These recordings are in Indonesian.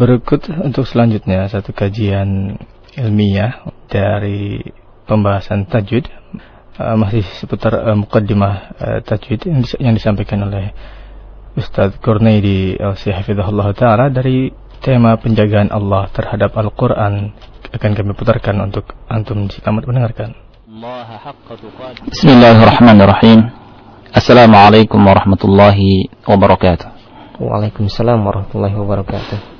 Berikut untuk selanjutnya satu kajian ilmiah dari pembahasan tajwid uh, masih seputar uh, mukaddimah uh, tajwid yang, dis yang disampaikan oleh Ustaz Qurnaidi Al-Sihafidhullah Ta'ala dari tema penjagaan Allah terhadap Al-Quran akan kami putarkan untuk antum selamat mendengarkan. Bismillahirrahmanirrahim. Assalamualaikum warahmatullahi wabarakatuh. Waalaikumsalam warahmatullahi wabarakatuh.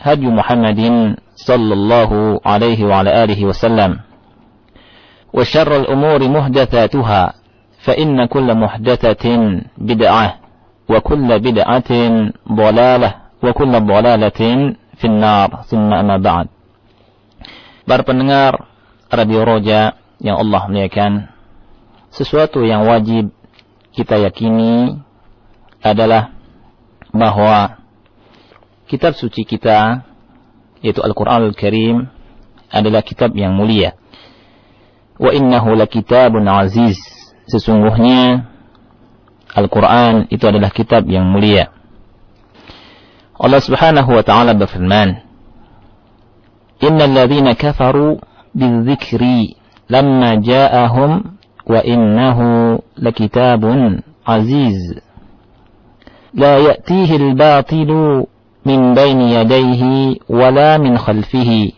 هدي محمد صلى الله عليه وعلى آله وسلم وشر الأمور محدثاتها فإن كل محدثة بدعة وكل بدعة ضلالة وكل ضلالة في النار ثم أما بعد Para pendengar Radio Roja yang Allah muliakan, sesuatu yang wajib kita yakini adalah bahwa kitab suci kita yaitu Al-Qur'an Al-Karim adalah kitab yang mulia. Wa innahu lakitabun aziz sesungguhnya Al-Quran itu adalah kitab yang mulia. Allah subhanahu wa ta'ala berfirman, Inna alladhina kafaru bizikri lamma ja'ahum wa innahu lakitabun aziz. لا يأتيه الباطل min baini yadayhi wala min khalfihi.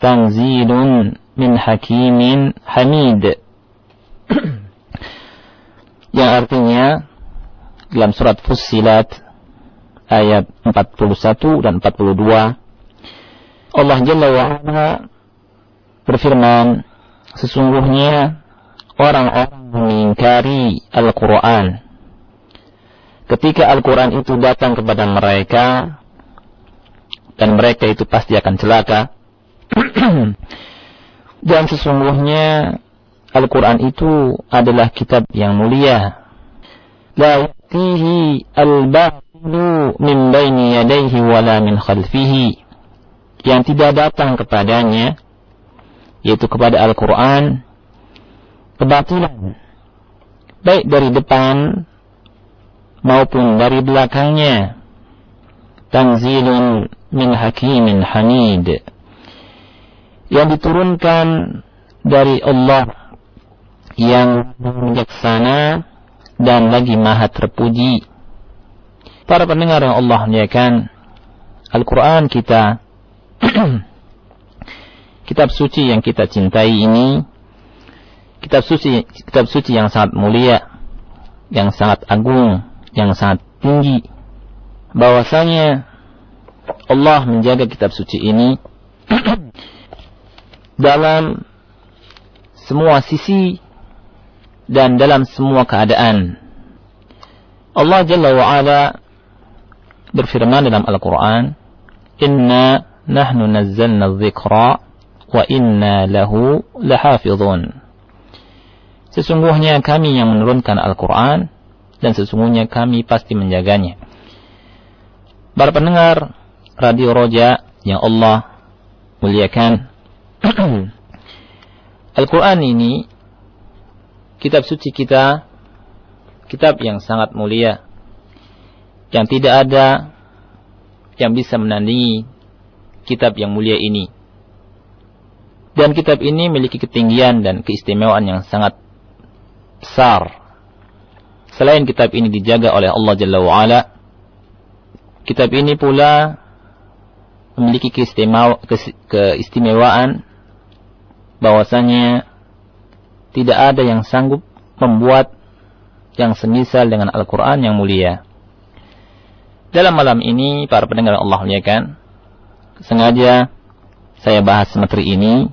Tanzilun min hakimin hamid. Yang artinya dalam surat Fussilat ayat 41 dan 42 Allah Jalla wa'ala berfirman sesungguhnya orang-orang mengingkari Al-Quran. Ketika Al-Quran itu datang kepada mereka dan mereka itu pasti akan celaka dan sesungguhnya Al-Quran itu adalah kitab yang mulia. La yatihi al-batilu min baini yadayhi wala min khalfihi. Yang tidak datang kepadanya, yaitu kepada Al-Quran, kebatilan. Baik dari depan maupun dari belakangnya. Tanzilun min hakimin hamid. Yang diturunkan dari Allah yang bijaksana dan lagi maha terpuji. Para pendengar yang Allah muliakan, Al-Quran kita, kitab suci yang kita cintai ini, kitab suci, kitab suci yang sangat mulia, yang sangat agung, yang sangat tinggi. Bahwasanya Allah menjaga kitab suci ini dalam semua sisi dan dalam semua keadaan. Allah Jalla wa'ala berfirman dalam Al-Quran, Inna nahnu nazzalna dzikra wa inna lahu lahafidhun. Sesungguhnya kami yang menurunkan Al-Quran dan sesungguhnya kami pasti menjaganya. Para pendengar Radio Roja yang Allah muliakan. Al-Quran ini, kitab suci kita, kitab yang sangat mulia, yang tidak ada yang bisa menandingi kitab yang mulia ini. Dan kitab ini memiliki ketinggian dan keistimewaan yang sangat besar. Selain kitab ini dijaga oleh Allah Jalla wa'ala, kitab ini pula memiliki keistimewaan bahwasanya tidak ada yang sanggup membuat yang semisal dengan Al-Quran yang mulia. Dalam malam ini, para pendengar Allah muliakan, sengaja saya bahas materi ini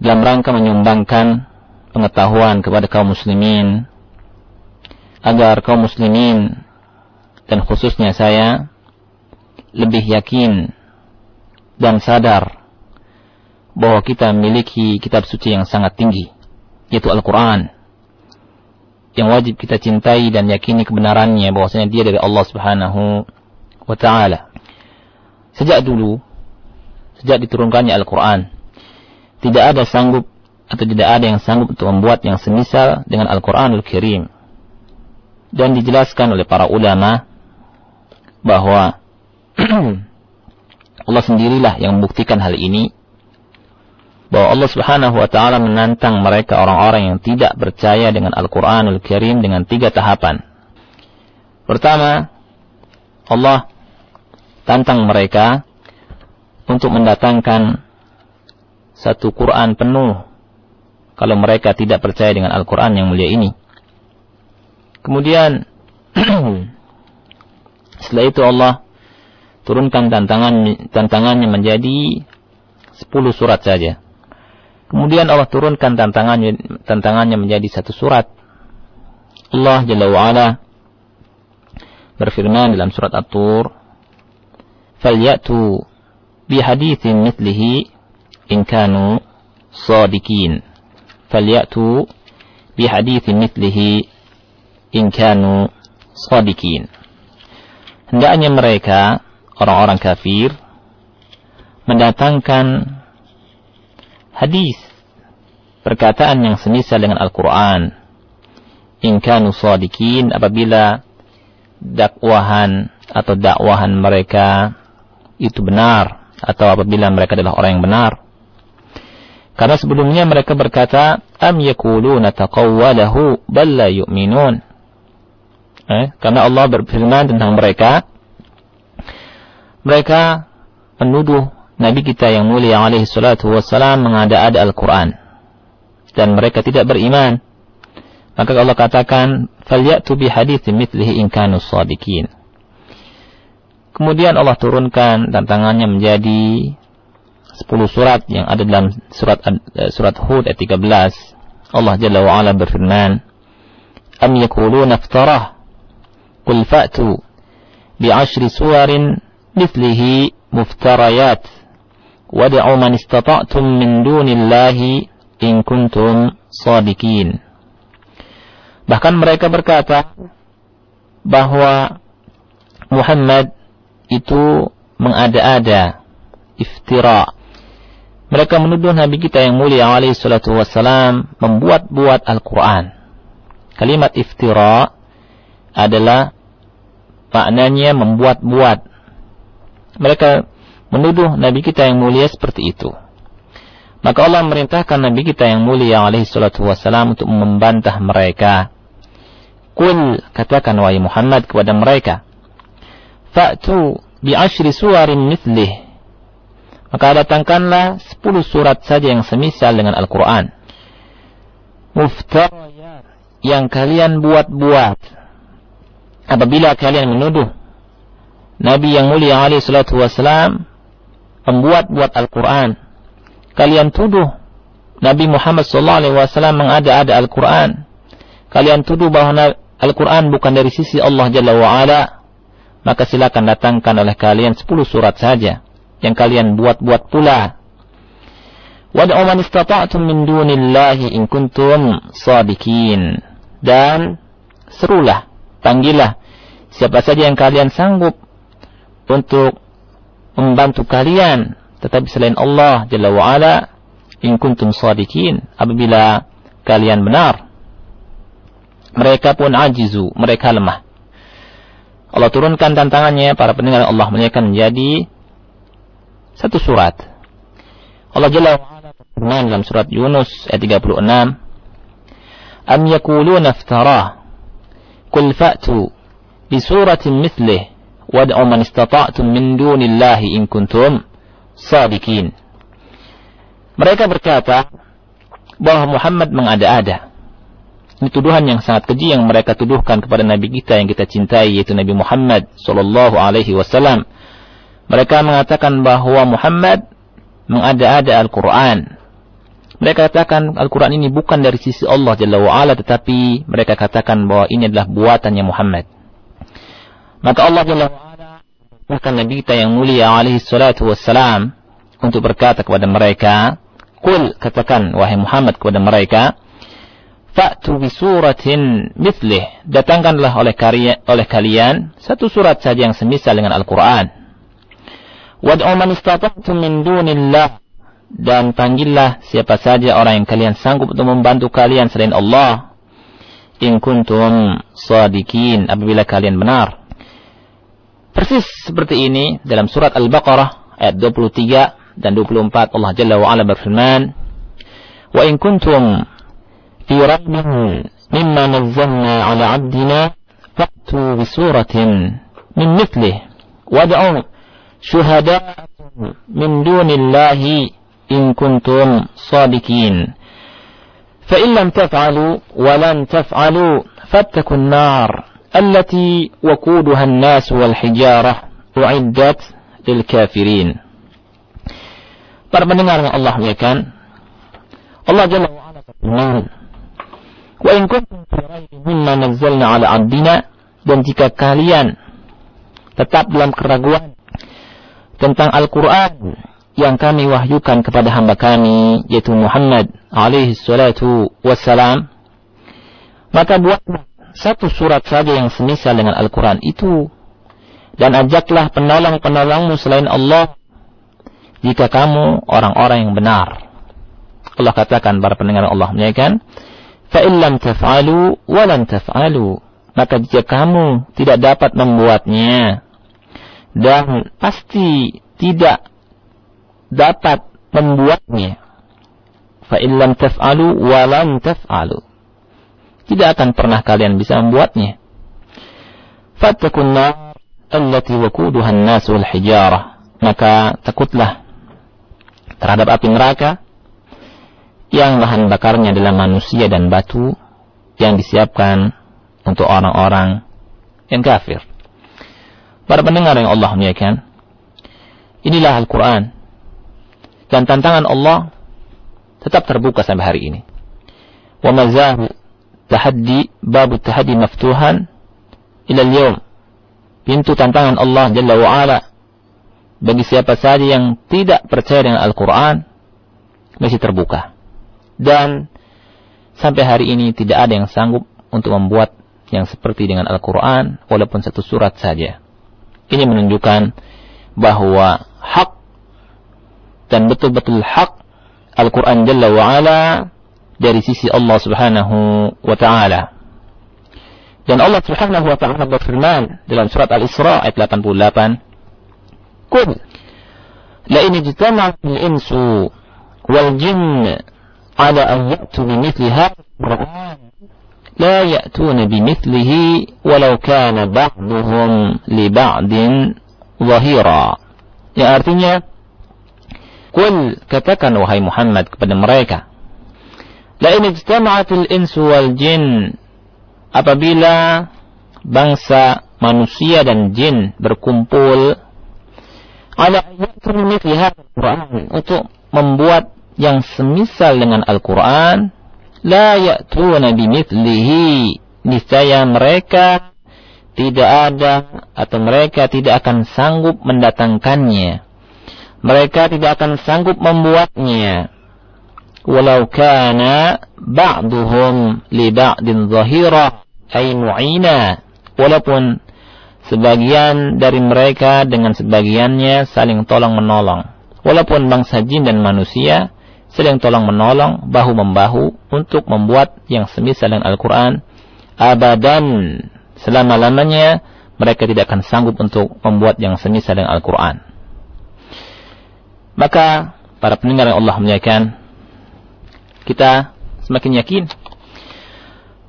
dalam rangka menyumbangkan pengetahuan kepada kaum muslimin agar kaum muslimin dan khususnya saya lebih yakin dan sadar bahwa kita memiliki kitab suci yang sangat tinggi, yaitu Al-Quran. Yang wajib kita cintai dan yakini kebenarannya bahwasanya dia dari Allah Subhanahu wa taala. Sejak dulu, sejak diturunkannya Al-Quran, tidak ada sanggup atau tidak ada yang sanggup untuk membuat yang semisal dengan Al-Quranul Kirim. Dan dijelaskan oleh para ulama bahwa Allah sendirilah yang membuktikan hal ini bahwa Allah Subhanahu wa taala menantang mereka orang-orang yang tidak percaya dengan Al-Qur'anul Karim dengan tiga tahapan. Pertama, Allah tantang mereka untuk mendatangkan satu Quran penuh kalau mereka tidak percaya dengan Al-Quran yang mulia ini. Kemudian Setelah itu Allah turunkan tantangan tantangannya menjadi 10 surat saja. Kemudian Allah turunkan tantangannya tantangannya menjadi satu surat. Allah Jalla wa'ala berfirman dalam surat At-Tur, "Falyatu bihaditsin mithlihi in kanu sadiqin." Falyatu bihaditsin mithlihi in kanu sadiqin. Hendaknya mereka, orang-orang kafir, mendatangkan hadis perkataan yang semisal dengan Al-Quran. In kanu sadikin apabila dakwahan atau dakwahan mereka itu benar atau apabila mereka adalah orang yang benar. Karena sebelumnya mereka berkata am yakuluna taqawwalahu bal la yu'minun eh, karena Allah berfirman tentang mereka mereka menuduh Nabi kita yang mulia alaihi salatu wassalam mengada-ada Al-Quran. Dan mereka tidak beriman. Maka Allah katakan, فَلْيَأْتُ بِحَدِيثٍ مِثْلِهِ إِنْ كَانُوا الصَّادِقِينَ Kemudian Allah turunkan tantangannya menjadi 10 surat yang ada dalam surat eh, surat Hud ayat 13. Allah Jalla wa Ala berfirman, "Am yakuluna iftarah? Qul fa'tu bi'ashri suwarin mithlihi muftarayat." wad'u man istata'tum min dunillahi in kuntum sadiqin. Bahkan mereka berkata bahwa Muhammad itu mengada-ada iftira. Mereka menuduh Nabi kita yang mulia alaihi salatu wassalam membuat-buat Al-Quran. Kalimat iftira adalah maknanya membuat-buat. Mereka menuduh Nabi kita yang mulia seperti itu. Maka Allah memerintahkan Nabi kita yang mulia alaihi salatu wassalam untuk membantah mereka. Kul katakan wahai Muhammad kepada mereka. Fa'tu bi ashri suwarin mithlih. Maka datangkanlah sepuluh surat saja yang semisal dengan Al-Quran. Muftarayat yang kalian buat-buat. Apabila kalian menuduh Nabi yang mulia alaihi salatu wassalam pembuat-buat Al-Quran. Kalian tuduh Nabi Muhammad SAW mengada-ada Al-Quran. Kalian tuduh bahwa Al-Quran bukan dari sisi Allah Jalla wa'ala. Maka silakan datangkan oleh kalian 10 surat saja. Yang kalian buat-buat pula. Wad'u man istata'tum min dunillahi in kuntum sadikin. Dan serulah, panggillah siapa saja yang kalian sanggup untuk membantu kalian tetapi selain Allah Jalla wa'ala in kuntum apabila kalian benar mereka pun ajizu mereka lemah. Allah turunkan tantangannya para pendengar Allah muliakan menjadi satu surat. Allah Jalla wa'ala berfirman dalam surat Yunus ayat 36 Am yakuluna iftarah Qul fa'tu bisuratin mithlih wad'u man istata'tum min dunillahi in kuntum sadikin mereka berkata bahwa Muhammad mengada-ada. Ini tuduhan yang sangat keji yang mereka tuduhkan kepada Nabi kita yang kita cintai yaitu Nabi Muhammad sallallahu alaihi wasallam. Mereka mengatakan bahwa Muhammad mengada-ada Al-Qur'an. Mereka katakan Al-Quran ini bukan dari sisi Allah Jalla wa'ala tetapi mereka katakan bahwa ini adalah buatannya Muhammad. Maka Allah Jalla wa'ala bahkan Nabi kita yang mulia alaihi salatu wassalam untuk berkata kepada mereka Kul katakan wahai Muhammad kepada mereka, Fa'tu bi suratin mithlih. Datangkanlah oleh, karya, oleh kalian satu surat saja yang semisal dengan Al-Quran. Wad'u man istata'tum min dunillah. Dan panggillah siapa saja orang yang kalian sanggup untuk membantu kalian selain Allah. In kuntum sadikin. Apabila kalian benar. Persis seperti ini dalam surat Al-Baqarah ayat 23 dan 24 Allah Jalla wa Ala berfirman Wa in kuntum fi rabbin mimma nazzalna ala abdina fa'tu bi suratin min mithlih wad'u syuhada'akum min dunillahi in kuntum sadikin فإن لم تفعلوا ولن تفعلوا فاتقوا النار التي وقودها الناس والحجارة أعدت للكافرين Para pendengar yang Allah muliakan, Allah Jalla wa Ala berfirman, "Wa in kuntum fi raibin mimma nazzalna 'ala 'abdina" dan jika kalian tetap dalam keraguan tentang Al-Qur'an yang kami wahyukan kepada hamba kami yaitu Muhammad alaihi salatu wassalam maka buatlah satu surat saja yang semisal dengan Al-Quran itu dan ajaklah penolong-penolongmu selain Allah jika kamu orang-orang yang benar. Allah katakan para pendengar Allah menyatakan, "Fa illam taf'alu wa lan taf'alu." Maka jika kamu tidak dapat membuatnya dan pasti tidak dapat membuatnya, fa illam taf'alu wa taf'alu. Tidak akan pernah kalian bisa membuatnya. Fattakun nar allati wal hijarah. Maka takutlah terhadap api neraka yang bahan bakarnya adalah manusia dan batu yang disiapkan untuk orang-orang yang kafir. Para pendengar yang Allah muliakan, inilah Al-Quran. Dan tantangan Allah tetap terbuka sampai hari ini. Mazahu tahaddi, babu tahaddi maftuhan ila al Pintu tantangan Allah Jalla wa'ala bagi siapa saja yang tidak percaya dengan Al-Quran masih terbuka. Dan sampai hari ini tidak ada yang sanggup untuk membuat yang seperti dengan Al-Quran walaupun satu surat saja. Ini menunjukkan bahwa hak dan betul-betul hak Al-Quran Jalla wa'ala dari sisi Allah Subhanahu wa taala. Dan Allah Subhanahu wa taala berfirman dalam surat Al-Isra ayat 88, "Qul la in ijtama'al insu wal jinn ala an ya'tu bi mithli hadha la ya'tuna bi mithlihi walau kana ba'dhum li ba'din zahira." Ya artinya, Kul katakan wahai Muhammad kepada mereka, La in ijtama'atil insu wal jin apabila bangsa manusia dan jin berkumpul ala mithli Quran untuk membuat yang semisal dengan Al-Quran la ya'tuna bimithlihi. Niscaya mereka tidak ada atau mereka tidak akan sanggup mendatangkannya. Mereka tidak akan sanggup membuatnya walau kana ba'duhum li ba'din zahira ay mu'ina walaupun Sebagian dari mereka dengan sebagiannya saling tolong menolong. Walaupun bangsa jin dan manusia saling tolong menolong, bahu membahu untuk membuat yang semisal dengan Al-Quran. Abadan selama-lamanya mereka tidak akan sanggup untuk membuat yang semisal dengan Al-Quran. Maka para pendengar yang Allah muliakan, kita semakin yakin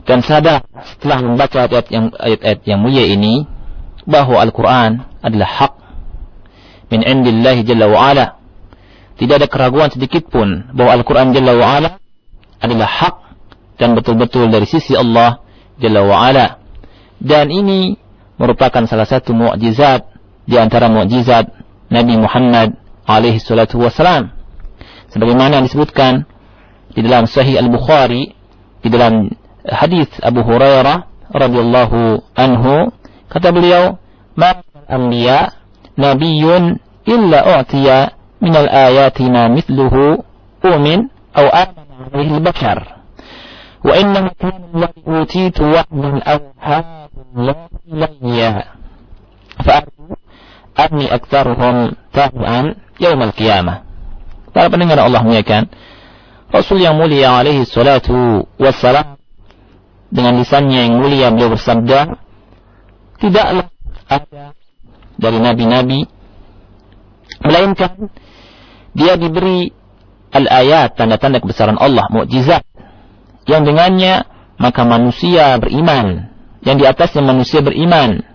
dan sadar setelah membaca ayat-ayat yang ayat-ayat yang mulia ini bahwa Al-Quran adalah hak min indillahi jalla wa ala. Tidak ada keraguan sedikit pun bahwa Al-Quran jalla wa ala adalah hak dan betul-betul dari sisi Allah jalla wa ala. Dan ini merupakan salah satu mukjizat di antara mukjizat Nabi Muhammad alaihi salatu wasalam. Sebagaimana disebutkan di dalam Sahih Al Bukhari di dalam hadis Abu Hurairah radhiyallahu anhu kata beliau ma anbiya nabiyyun illa u'tiya min al ayati ma mithluhu umin aw amana alaihi al bashar wa innahu kana alladhi utitu wahdan awhab la ilayya. Fa'arju anni aktsaruhum tab'an yaum al qiyamah para pendengar Allah muliakan Rasul yang mulia alaihi salatu wassalam dengan lisannya yang mulia beliau bersabda, tidaklah ada dari nabi-nabi melainkan dia diberi al-ayat tanda-tanda kebesaran Allah, mukjizat yang dengannya maka manusia beriman yang di atasnya manusia beriman.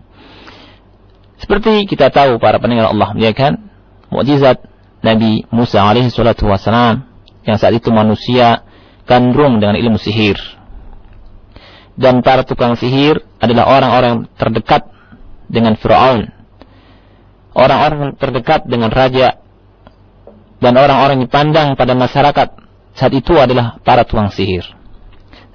Seperti kita tahu para pendengar Allah ya kan, mukjizat Nabi Musa alaihi salatu wasalam yang saat itu manusia gandrung dengan ilmu sihir. Dan para tukang sihir adalah orang-orang terdekat dengan Firaun. Orang-orang terdekat dengan raja dan orang-orang yang dipandang pada masyarakat saat itu adalah para tukang sihir.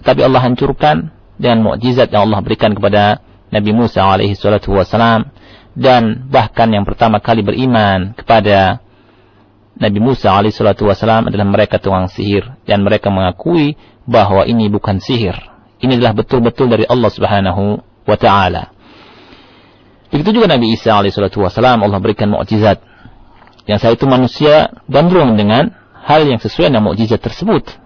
Tetapi Allah hancurkan dan mukjizat yang Allah berikan kepada Nabi Musa alaihi salatu wasalam dan bahkan yang pertama kali beriman kepada Nabi Musa alaihi salatu wasalam adalah mereka tukang sihir dan mereka mengakui bahwa ini bukan sihir. Ini adalah betul-betul dari Allah Subhanahu wa taala. Begitu juga Nabi Isa alaihi salatu wasalam Allah berikan mukjizat yang saat itu manusia gandrung dengan hal yang sesuai dengan mukjizat tersebut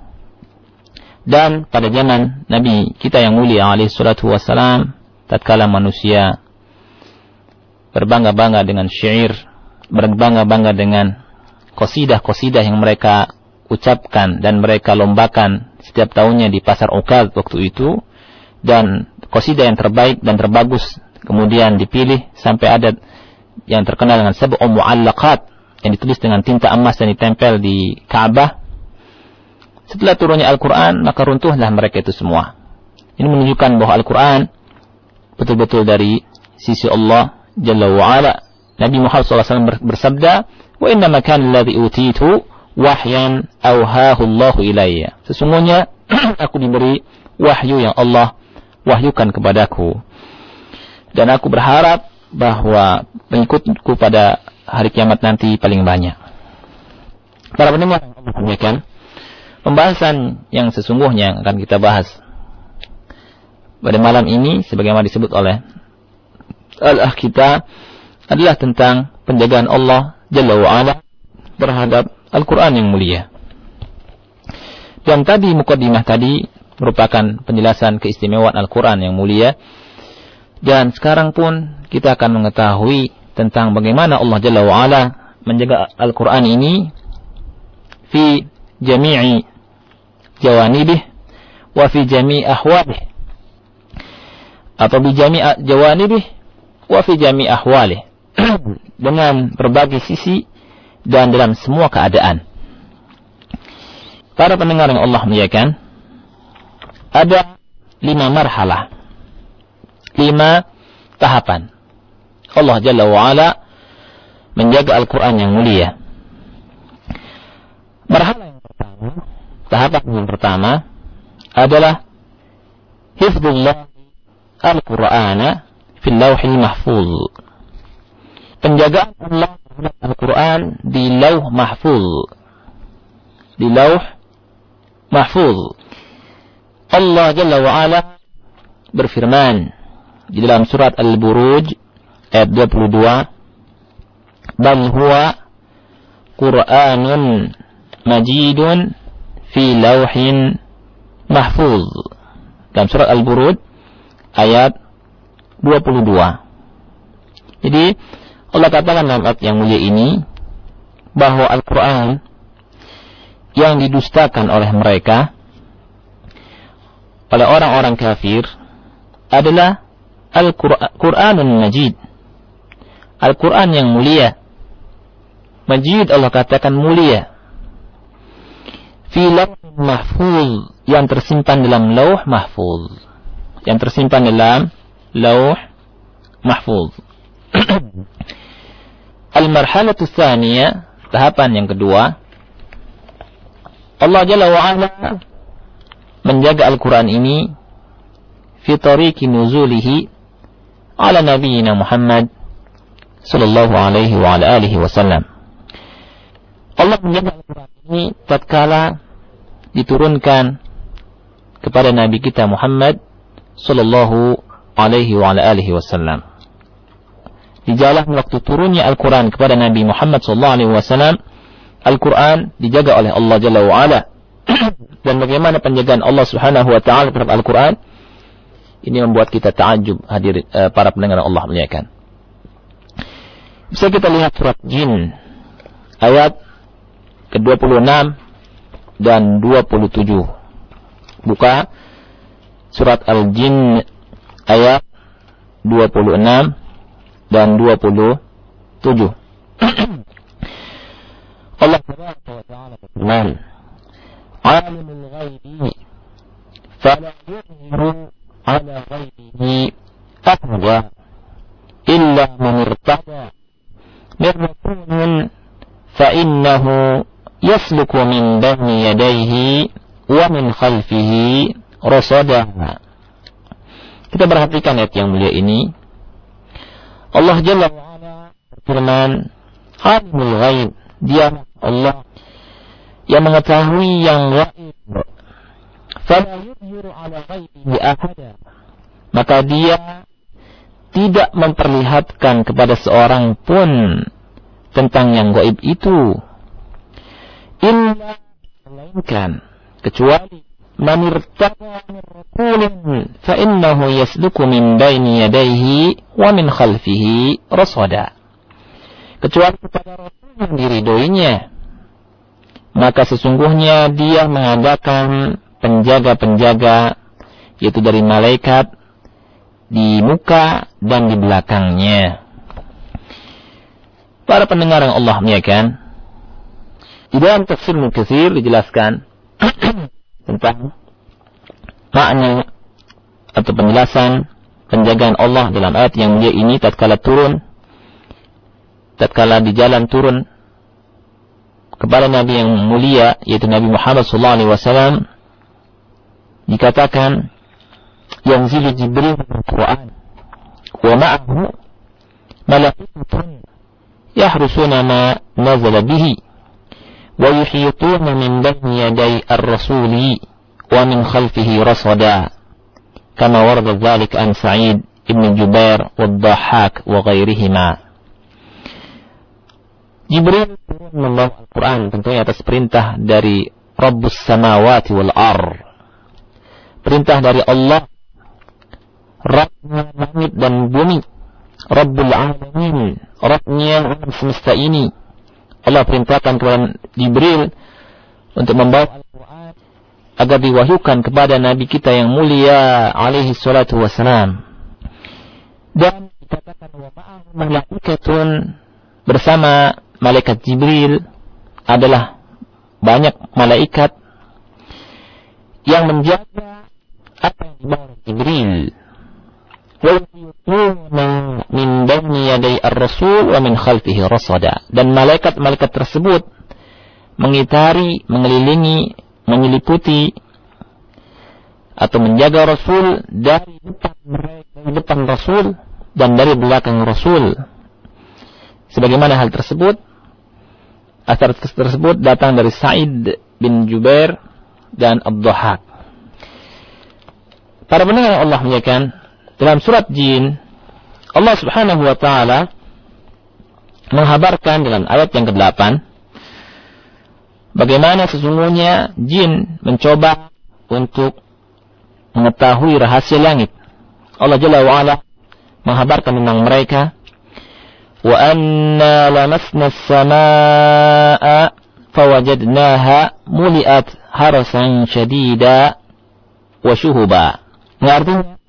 dan pada zaman Nabi kita yang mulia alaihi salatu wassalam, tatkala manusia berbangga-bangga dengan syair, berbangga-bangga dengan kosidah-kosidah yang mereka ucapkan dan mereka lombakan setiap tahunnya di pasar Ukad waktu itu dan kosidah yang terbaik dan terbagus kemudian dipilih sampai ada yang terkenal dengan sab'u mu'allaqat yang ditulis dengan tinta emas dan ditempel di Ka'bah setelah turunnya Al-Quran, maka runtuhlah mereka itu semua. Ini menunjukkan bahwa Al-Quran betul-betul dari sisi Allah Jalla wa'ala. Nabi Muhammad SAW bersabda, Inna makan alladhi utitu wahyan awhahu Allahu ilayya. Sesungguhnya aku diberi wahyu yang Allah wahyukan kepadaku. Dan aku berharap bahwa pengikutku pada hari kiamat nanti paling banyak. Para pendengar kan? pembahasan yang sesungguhnya akan kita bahas pada malam ini sebagaimana disebut oleh al-ah kita adalah tentang penjagaan Allah Jalla wa'ala terhadap Al-Quran yang mulia. Dan tadi mukadimah tadi merupakan penjelasan keistimewaan Al-Quran yang mulia. Dan sekarang pun kita akan mengetahui tentang bagaimana Allah Jalla wa'ala menjaga Al-Quran ini fi jami'i jawanibih wa fi jami' ahwalih atau bi jami' jawanibih wa fi jami' ahwalih dengan berbagai sisi dan dalam semua keadaan. Para pendengar yang Allah muliakan, ada lima marhalah, lima tahapan. Allah Jalla wa'ala menjaga Al-Quran yang mulia. Marhalah yang pertama, tahapan yang pertama adalah hifdzullah al-Qur'ana fil lauhil mahfuz. Penjagaan Allah terhadap Al-Quran di lauh mahfuz. Di lauh mahfuz. Allah Jalla wa'ala berfirman di dalam surat Al-Buruj ayat 22 Bal huwa Qur'anun majidun fi lauhin mahfuz. Dalam surat Al-Burud ayat 22. Jadi Allah katakan dalam ayat yang mulia ini bahwa Al-Quran yang didustakan oleh mereka oleh orang-orang kafir adalah Al-Quranun Majid. Al-Quran yang mulia. Majid Allah katakan mulia. Filam mahfuz yang tersimpan dalam lauh mahfuz. Yang tersimpan dalam lauh mahfuz. Al-marhalatu tsaniyah, tahapan yang kedua, Allah Jalla wa Ala menjaga Al-Quran ini fi tariqi nuzulihi ala nabiyina Muhammad sallallahu alaihi wa ala alihi wasallam. Allah menjaga Al-Quran ini tatkala diturunkan kepada Nabi kita Muhammad sallallahu alaihi wa ala alihi wasallam. Di jalan waktu turunnya Al-Quran kepada Nabi Muhammad wasallam, Al-Quran dijaga oleh Allah Jalla wa Ala dan bagaimana penjagaan Allah Subhanahu wa taala terhadap Al-Qur'an ini membuat kita takjub hadir uh, para pendengar Allah muliakan. Bisa kita lihat surat Jin ayat ke-26 dan 27. Buka surat Al-Jin ayat 26 dan 27. Allah tabaraka wa ta'ala berfirman, "Alimul ghaibi fala yuzhiru 'ala ghaibihi ahada illa man irtada min rasulin fa innahu yasluku min bayni yadayhi wa min khalfihi rasada." Kita perhatikan ayat yang mulia ini Allah Jalla wa'ala berfirman, Alimul ghaib, dia Allah yang mengetahui yang gaib maka dia tidak memperlihatkan kepada seorang pun tentang yang gaib itu. Illa melainkan kecuali man irtada min rasulin fa innahu yasluku min baini yadayhi wa min khalfihi rasada kecuali kepada rasul yang diridhoinya maka sesungguhnya dia mengadakan penjaga-penjaga yaitu dari malaikat di muka dan di belakangnya. Para pendengar yang Allah muliakan, di dalam tafsir Mukatsir dijelaskan tentang makna atau penjelasan penjagaan Allah dalam ayat yang mulia ini tatkala turun tatkala di jalan turun kepada Nabi yang mulia yaitu Nabi Muhammad wasallam dikatakan yang zilu Jibril Al-Quran wa ma'ahu malaikatun yahrusuna ma nazala bihi yaday ar-rasuli wa min khalfihi rasada. Kama warada dhalik an Sa'id ibn Jubair wa Dhahak wa ghairihima. Jibril membawa Al-Quran tentunya atas perintah dari Rabbus Samawati wal Ar. Perintah dari Allah Rabbnya langit dan bumi Rabbul Alamin Rabbnya alam semesta ini Allah perintahkan kepada Jibril untuk membawa agar diwahyukan kepada Nabi kita yang mulia alaihi salatu wassalam dan dikatakan wa bersama malaikat Jibril adalah banyak malaikat yang menjaga apa yang dibawa Jibril. Min yaday ar-rasul wa min khalfihi. Dan malaikat-malaikat tersebut mengitari, mengelilingi, menyeliputi atau menjaga Rasul dari depan dari depan Rasul dan dari belakang Rasul. Sebagaimana hal tersebut Asar tersebut datang dari Sa'id bin Jubair dan Abduhak. Para pendengar yang Allah muliakan, dalam surat Jin, Allah Subhanahu wa taala menghabarkan dalam ayat yang ke-8 bagaimana sesungguhnya jin mencoba untuk mengetahui rahasia langit. Allah Jalla wa'ala menghabarkan tentang mereka. Wa anna lamasna as-samaa'a fawajadnaha muliat harasan syadida wa syuhuba. Artinya,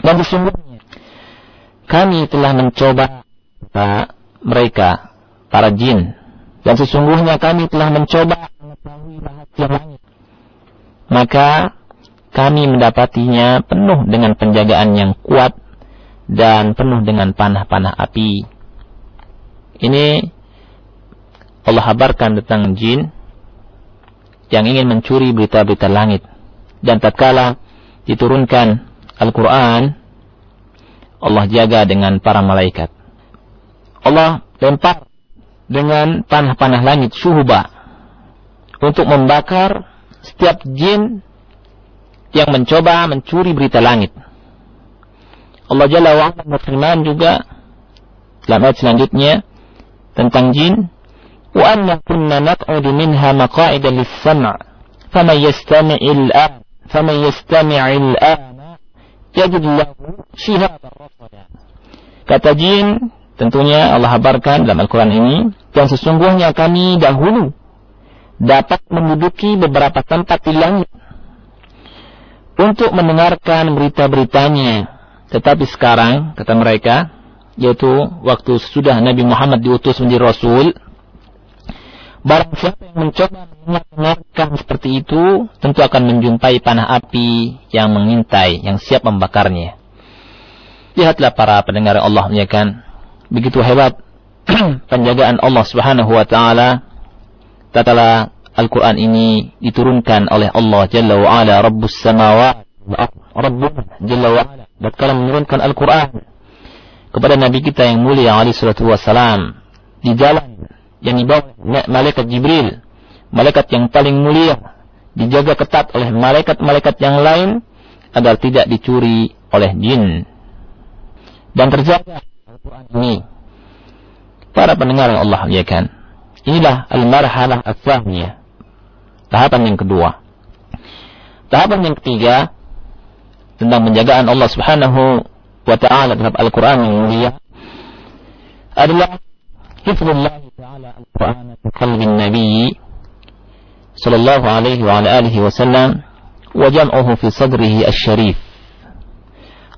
dan sesungguhnya kami telah mencoba mereka, para jin. Dan sesungguhnya kami telah mencoba mengetahui rahasia langit. Maka kami mendapatinya penuh dengan penjagaan yang kuat dan penuh dengan panah-panah api. Ini Allah habarkan tentang jin yang ingin mencuri berita-berita langit. Dan tatkala diturunkan Al-Quran, Allah jaga dengan para malaikat. Allah lempar dengan panah-panah langit syuhuba untuk membakar setiap jin yang mencoba mencuri berita langit. Allah Jalla wa'ala berfirman juga dalam ayat selanjutnya tentang jin anna kunna naq'udu minha maqa'ida lis-sam' faman yastami' al faman yastami' al-an yajid lahu shihaban kata jin tentunya Allah habarkan dalam Al-Quran ini yang sesungguhnya kami dahulu dapat menduduki beberapa tempat di langit untuk mendengarkan berita-beritanya. Tetapi sekarang, kata mereka, yaitu waktu sudah Nabi Muhammad diutus menjadi Rasul, barang siapa yang mencoba mendengarkan seperti itu, tentu akan menjumpai panah api yang mengintai, yang siap membakarnya. Lihatlah para pendengar Allah ya kan, begitu hebat penjagaan Allah Subhanahu wa taala tatkala Al-Quran ini diturunkan oleh Allah Jalla wa'ala Rabbus Samawat Rabbuna Jalla wa'ala dan kalau menurunkan Al-Quran kepada Nabi kita yang mulia alaihi salatu wassalam di jalan yang dibawa malaikat Jibril malaikat yang paling mulia dijaga ketat oleh malaikat-malaikat yang lain agar tidak dicuri oleh jin dan terjaga Al-Quran ini para pendengar Allah ya kan inilah al-marhalah al-fahmiyah Tahapan yang kedua. Tahapan yang ketiga tentang penjagaan Allah Subhanahu wa taala terhadap Al-Qur'an yang mulia adalah hifdzullah taala Al-Qur'an fi qalbi Alaihi wa ala alihi wasallam wa jam'uhu fi sadrihi asy-syarif.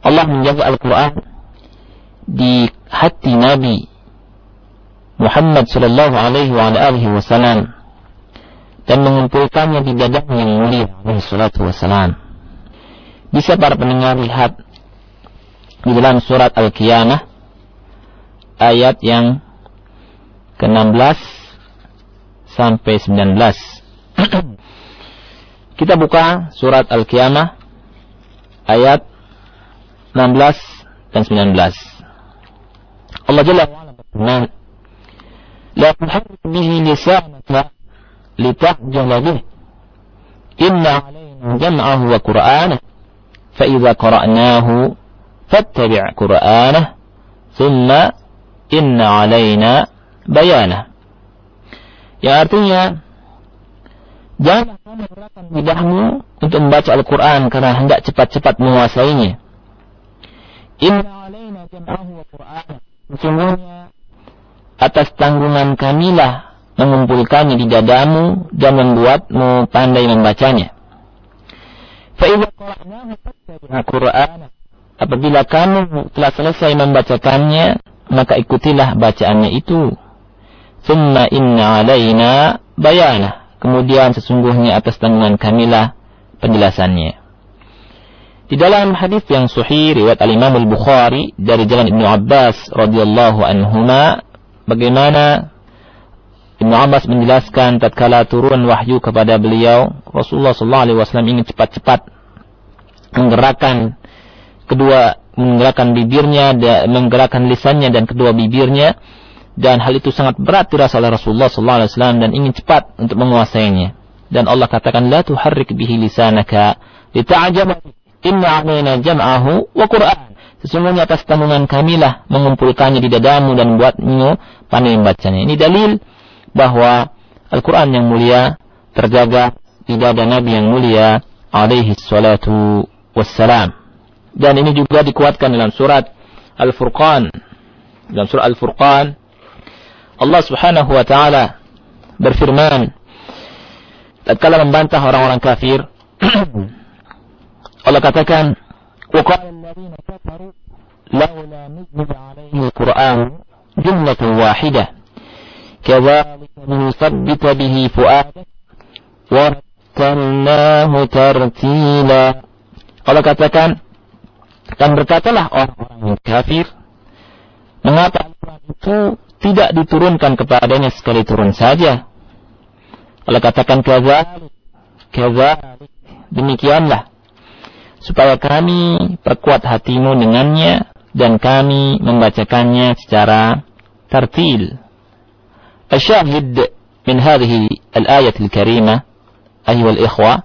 Allah menjaga Al-Qur'an Nabi Muhammad sallallahu alaihi wa alihi wasallam dan mengumpulkannya di dadanya yang mulia alaihi salatu wassalam. Bisa para pendengar lihat di dalam surat Al-Qiyamah ayat yang ke-16 sampai 19. Kita buka surat Al-Qiyamah ayat 16 dan 19. Allah Jalla wa ala berfirman, "La tuharrik bihi lisanaka لتعجل به إن علينا جمعه وقرآنه فإذا قرأناه فاتبع قرآنه ثم إن علينا بيانه yang artinya jangan kamu gerakan lidahmu untuk membaca Al-Quran karena hendak cepat-cepat menguasainya. Inna jam'ahu wa Qur'an. Sesungguhnya atas tanggungan kamilah mengumpulkannya di dadamu dan membuatmu pandai membacanya. Apabila kamu telah selesai membacakannya, maka ikutilah bacaannya itu. Thumma inna alaina bayana. Kemudian sesungguhnya atas tanggungan kamilah penjelasannya. Di dalam hadis yang sahih riwayat Al-Imam Al-Bukhari dari jalan Ibnu Abbas radhiyallahu anhuma bagaimana Ibnu Abbas menjelaskan tatkala turun wahyu kepada beliau, Rasulullah wasallam ingin cepat-cepat menggerakkan kedua menggerakkan bibirnya, menggerakkan lisannya dan kedua bibirnya dan hal itu sangat berat dirasa oleh Rasulullah sallallahu alaihi wasallam dan ingin cepat untuk menguasainya. Dan Allah katakan la tuharrik bihi lisanaka inna 'alaina jam'ahu wa Qur'an. Sesungguhnya atas tanggungan kamilah mengumpulkannya di dadamu dan buatmu pandai membacanya. Ini dalil bahwa Al-Quran yang mulia terjaga di dada Nabi yang mulia alaihi salatu wassalam. Dan ini juga dikuatkan dalam surat Al-Furqan. Dalam surat Al-Furqan Allah Subhanahu wa taala berfirman tatkala membantah orang-orang kafir Allah katakan وقال الذين كفروا لولا نزل عليه القرآن جملة واحدة كذلك لنثبت به فؤادك ورتلناه ترتيلا Allah katakan dan berkatalah orang-orang kafir mengapa Al-Quran itu tidak diturunkan kepadanya sekali turun saja Allah katakan kazalik kazalik demikianlah supaya kami perkuat hatimu dengannya dan kami membacakannya secara tartil. Asyahid min hadhihi al-ayat al-karimah ayyuhal ikhwa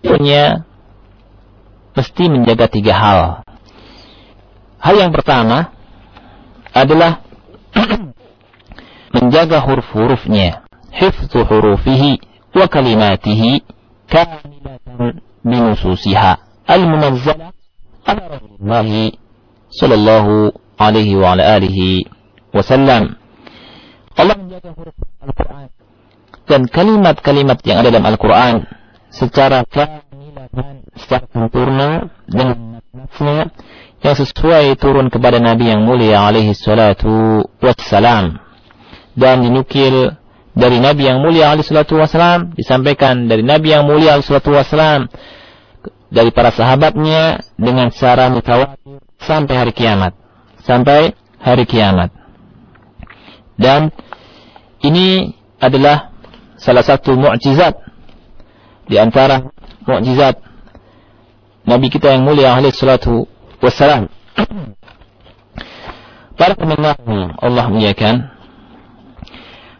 punya mesti menjaga tiga hal. Hal yang pertama adalah menjaga huruf-hurufnya. Hifzu hurufihi wa kalimatihi kamilatan binususiha al-munazzala ala Rasulullah sallallahu alaihi wa ala alihi wa sallam. Allah menjaga huruf Al-Quran dan kalimat-kalimat yang ada dalam Al-Quran secara kamilatan, secara sempurna dengan nafsu yang sesuai turun kepada Nabi yang mulia alaihi salatu wassalam dan dinukil dari Nabi yang mulia alaihi salatu wasalam, disampaikan dari Nabi yang mulia alaihi salatu wasalam dari para sahabatnya dengan cara mutawatir sampai hari kiamat. Sampai hari kiamat. Dan ini adalah salah satu mukjizat di antara mukjizat Nabi kita yang mulia alaihi salatu wassalam. Para pendengar Allah muliakan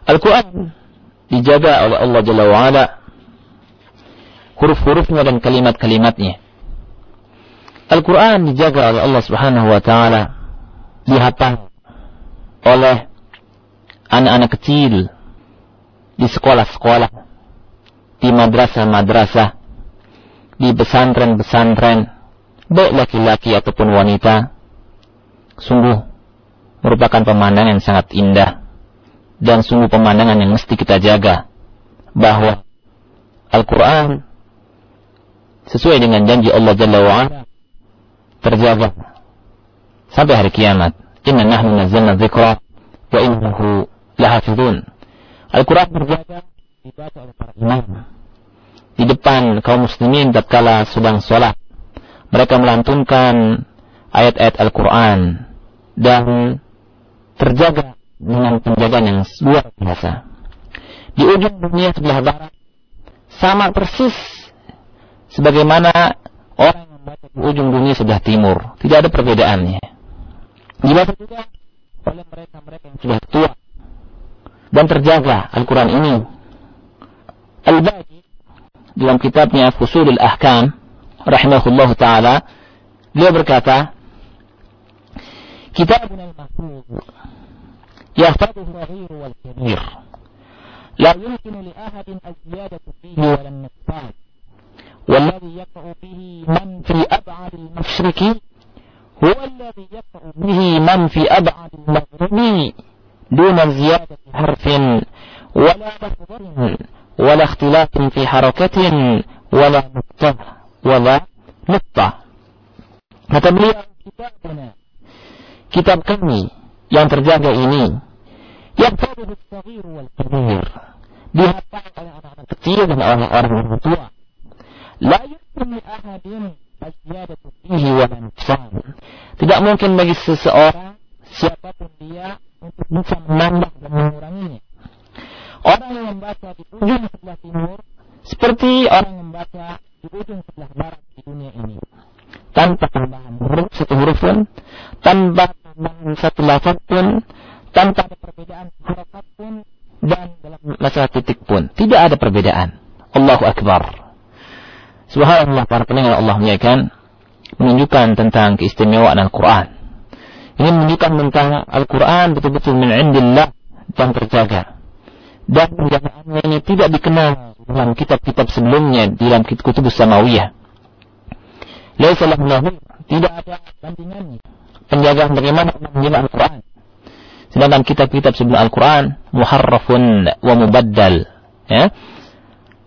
Al-Quran dijaga oleh Allah Jalla wa'ala huruf-hurufnya dan kalimat-kalimatnya. Al-Quran dijaga oleh Allah Subhanahu wa Ta'ala, dihafal oleh anak-anak kecil di sekolah-sekolah, di madrasah-madrasah, di pesantren-pesantren, baik laki-laki ataupun wanita, sungguh merupakan pemandangan yang sangat indah dan sungguh pemandangan yang mesti kita jaga bahwa Al-Quran sesuai dengan janji Allah Jalla wa'ala terjaga sampai hari kiamat. Inna nahnu nazzalna dzikra wa innahu lahafizun. Al-Quran terjaga dibaca oleh para imam di depan kaum muslimin tatkala sedang sholat. Mereka melantunkan ayat-ayat Al-Quran dan terjaga dengan penjagaan yang luar biasa. Di ujung dunia sebelah barat sama persis sebagaimana orang yang membaca di ujung dunia sebelah timur. Tidak ada perbedaannya. Dibaca juga oleh mereka-mereka yang sudah tua dan terjaga Al-Quran ini. Al-Baqi dalam kitabnya Fusulul Ahkam rahimahullah taala dia berkata Kitabun al-Mahfuz يحفظه الصغير والكبير لا يمكن لأحد الزيادة فيه ولا النقصان والذي يقع به من في أبعد المشرك هو الذي يقع به من في أبعد المغرب دون زيادة حرف ولا لفظ ولا اختلاف في حركة ولا نقطة wala nuqtah. Kata beliau, kitabuna. Kitab kami yang terjaga ini yang tadi sagir wal kabir dihafal oleh anak-anak kecil dan orang-orang tua. La demi ahadin asyadatu fihi wa nafsan. Tidak mungkin bagi seseorang siapa pun dia untuk bisa menambah dan menguranginya. Orang yang membaca di ujung sebelah timur seperti orang membaca di ujung sebelah barat di dunia ini tanpa tambahan huruf satu huruf pun tanpa tambahan satu lafaz pun tanpa ada perbedaan harakat pun dan dalam masalah titik pun. Tidak ada perbedaan. Allahu Akbar. Subhanallah para pendengar Allah muliakan menunjukkan tentang keistimewaan Al-Quran. Ini menunjukkan tentang Al-Quran betul-betul min indillah yang terjaga dan penjagaannya ini tidak dikenal dalam kitab-kitab sebelumnya di dalam kutub samawiyah. Laisa lahu tidak ada bandingannya. Penjagaan bagaimana menjaga Al-Quran. Sedangkan kitab-kitab sebelum Al-Quran muharrafun wa mubaddal ya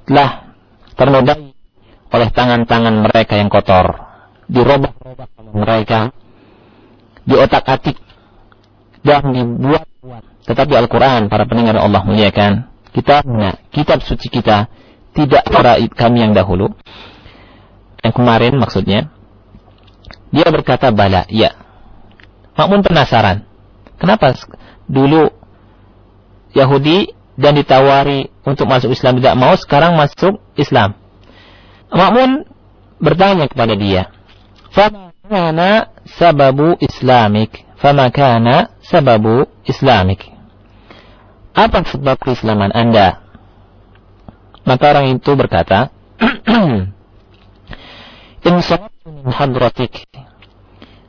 telah ternodai oleh tangan-tangan mereka yang kotor dirobah-robah mereka di otak-atik dan dibuat tetapi Al-Quran para pendengar Allah muliakan kitabnya kitab suci kita tidak para kami yang dahulu. Yang kemarin maksudnya dia berkata bala ya makmun penasaran kenapa dulu Yahudi dan ditawari untuk masuk Islam tidak mau sekarang masuk Islam? Makmun bertanya kepada dia fama kana sababu islamik? Fama kana sababu islamik apa sebab keislaman Anda? Maka orang itu berkata, In min hadratik,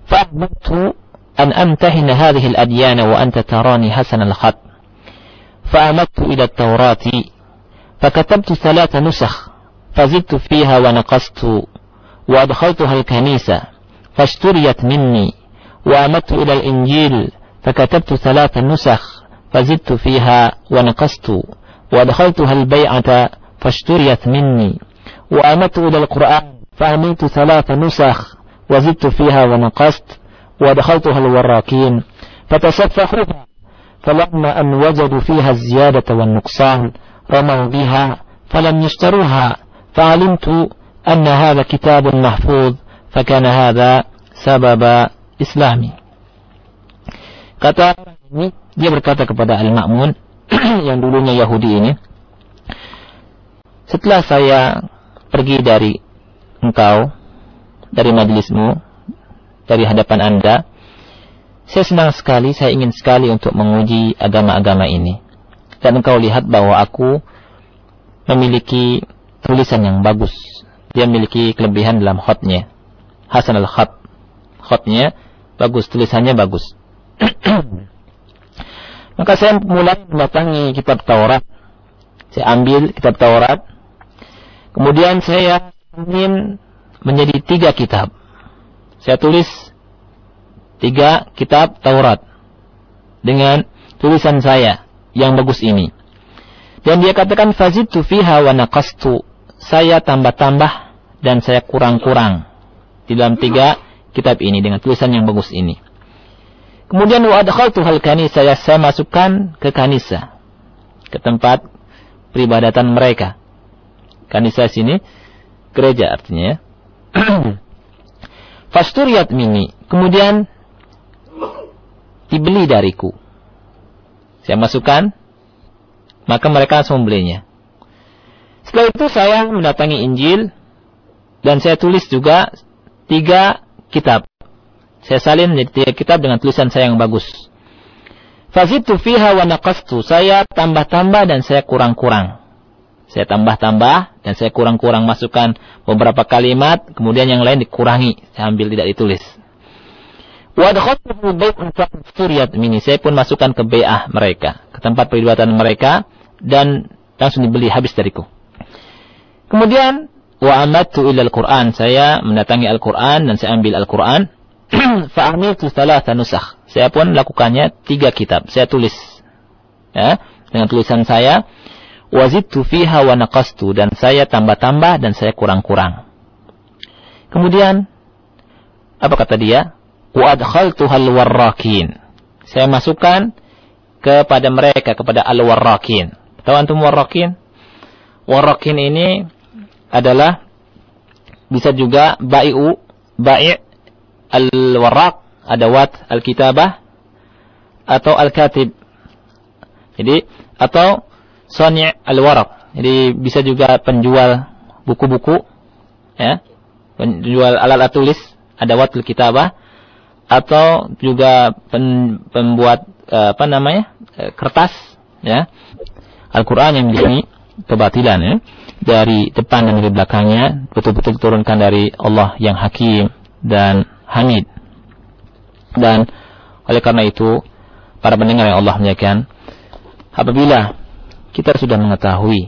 fa'ahbabtu an amtahina hadhihi al-adyana wa anta tarani hasan al-khat. فأمدت إلى التوراة فكتبت ثلاث نسخ فزدت فيها ونقصت وأدخلتها الكنيسة فاشتريت مني وأمدت إلى الإنجيل فكتبت ثلاث نسخ فزدت فيها ونقصت وأدخلتها البيعة فاشتريت مني. وآمدت إلى القرآن فعملت ثلاث نسخ وزدت فيها ونقصت وأدخلتها الوراكين فتصفحوها. فلما أن وجدوا فيها الزيادة والنقصان رموا بها فلم يشتروها. فعلمت أن هذا كتاب محفوظ فكان هذا سبب إسلامي. ini dia berkata kepada Al-Ma'mun yang dulunya Yahudi ini, setelah saya pergi dari engkau, dari majlismu, dari hadapan anda, saya senang sekali, saya ingin sekali untuk menguji agama-agama ini. Dan engkau lihat bahwa aku memiliki tulisan yang bagus. Dia memiliki kelebihan dalam khotnya. Hasan al-khat. Khotnya bagus, tulisannya bagus. Maka saya mulai mendatangi kitab Taurat. Saya ambil kitab Taurat. Kemudian saya ingin menjadi tiga kitab. Saya tulis tiga kitab Taurat dengan tulisan saya yang bagus ini. Dan dia katakan fazitu fiha wa naqastu. Saya tambah-tambah dan saya kurang-kurang di dalam tiga kitab ini dengan tulisan yang bagus ini. Kemudian wa adkhaltuhal kanisa ya saya masukkan ke kanisa. Ke tempat peribadatan mereka. Kanisa sini gereja artinya ya. Fasturiyat mini. Kemudian dibeli dariku. Saya masukkan, maka mereka langsung membelinya. Setelah itu saya mendatangi Injil dan saya tulis juga tiga kitab saya salin tiga kitab dengan tulisan saya yang bagus. Fazitu fiha wa naqastu. Saya tambah-tambah dan saya kurang-kurang. Saya tambah-tambah dan saya kurang-kurang masukkan beberapa kalimat, kemudian yang lain dikurangi, saya ambil tidak ditulis. Wa dakhaltu bai'an mini. Saya pun masukkan ke bai'ah mereka, ke tempat peribadatan mereka dan langsung dibeli habis dariku. Kemudian wa amattu ila al-Qur'an. Saya mendatangi Al-Qur'an dan saya ambil Al-Qur'an fa'amiltu thalatha nusakh. Saya pun lakukannya tiga kitab. Saya tulis ya, dengan tulisan saya wazidtu fiha wa naqastu dan saya tambah-tambah dan saya kurang-kurang. Kemudian apa kata dia? Wa adkhaltuhal warrakin. Saya masukkan kepada mereka kepada al-warrakin. Tahu antum warrakin? Warrakin ini adalah bisa juga bai'u, bai' al-waraq, adawat al-kitabah atau al-katib. Jadi atau sani' al-waraq. Jadi bisa juga penjual buku-buku ya, penjual alat-alat tulis, adawat al-kitabah atau juga pen, pembuat uh, apa namanya? Uh, kertas ya. Al-Qur'an yang ini kebatilan ya dari depan dan dari belakangnya betul-betul diturunkan dari Allah yang hakim dan hamid. Dan oleh karena itu, para pendengar yang Allah muliakan, apabila kita sudah mengetahui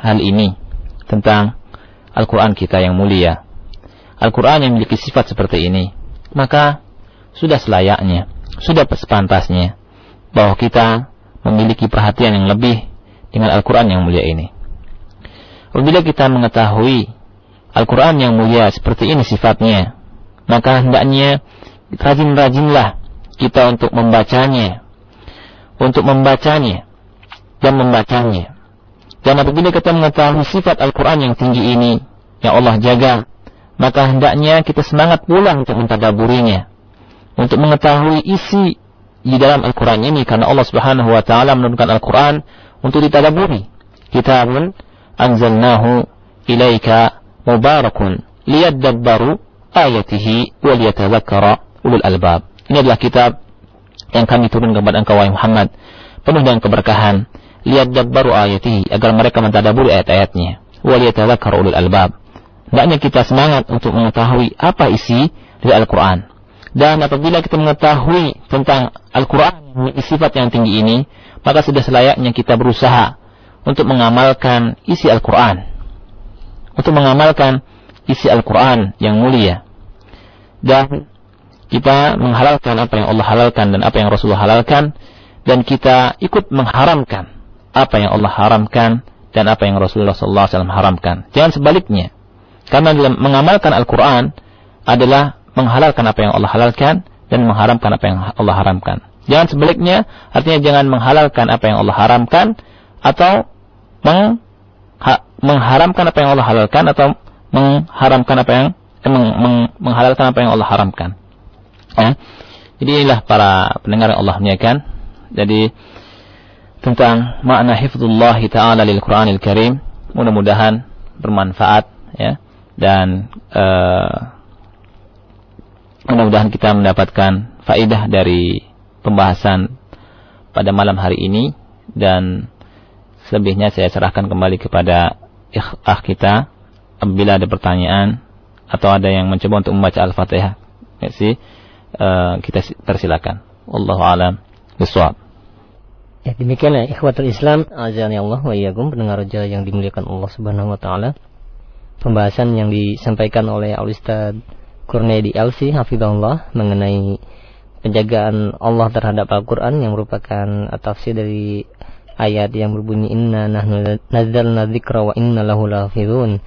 hal ini tentang Al-Quran kita yang mulia. Al-Quran yang memiliki sifat seperti ini. Maka sudah selayaknya, sudah sepantasnya bahwa kita memiliki perhatian yang lebih dengan Al-Quran yang mulia ini. Apabila kita mengetahui Al-Quran yang mulia seperti ini sifatnya, maka hendaknya rajin-rajinlah kita untuk membacanya, untuk membacanya dan membacanya. Dan apabila kita mengetahui sifat Al-Quran yang tinggi ini, yang Allah jaga, maka hendaknya kita semangat pula untuk mentadaburinya. Untuk mengetahui isi di dalam Al-Quran ini, karena Allah subhanahu wa ta'ala menurunkan Al-Quran untuk ditadaburi. Kitabun anzalnahu ilaika mubarakun liyadabbaru ayatihi wa liyatadhakkara ulul albab. Ini adalah kitab yang kami turunkan kepada engkau wahai Muhammad penuh dengan keberkahan. Lihat baru ayatihi agar mereka mentadaburi ayat-ayatnya. Waliyatadzakkar ulul albab. Hendaknya kita semangat untuk mengetahui apa isi dari Al-Qur'an. Dan apabila kita mengetahui tentang Al-Qur'an yang sifat yang tinggi ini maka sudah selayaknya kita berusaha untuk mengamalkan isi Al-Qur'an. Untuk mengamalkan isi Al-Qur'an yang mulia dan kita menghalalkan apa yang Allah halalkan dan apa yang Rasulullah halalkan dan kita ikut mengharamkan apa yang Allah haramkan dan apa yang Rasulullah SAW haramkan. Jangan sebaliknya. Karena dalam mengamalkan Al-Quran adalah menghalalkan apa yang Allah halalkan dan mengharamkan apa yang Allah haramkan. Jangan sebaliknya, artinya jangan menghalalkan apa yang Allah haramkan atau meng, ha, mengharamkan apa yang Allah halalkan atau mengharamkan apa yang eh, meng, meng, menghalalkan apa yang Allah haramkan. Ya. Jadi inilah para pendengar yang Allah muliakan. Jadi tentang makna hifdzullah taala lil Qur'anil Karim. Mudah-mudahan bermanfaat ya dan uh, mudah-mudahan kita mendapatkan faidah dari pembahasan pada malam hari ini dan selebihnya saya serahkan kembali kepada ikhah kita apabila ada pertanyaan atau ada yang mencoba untuk membaca Al-Fatihah ya sih uh, kita persilakan. Wallahu alam bisawab. Ya, demikianlah ikhwatul Islam, ya Allah wa iyyakum pendengar raja yang dimuliakan Allah Subhanahu wa taala. Pembahasan yang disampaikan oleh Al Ustaz Kurnedi Elsi hafizahullah mengenai penjagaan Allah terhadap Al-Qur'an yang merupakan tafsir dari ayat yang berbunyi inna nahnu nazzalna dzikra wa inna lahu lahafizun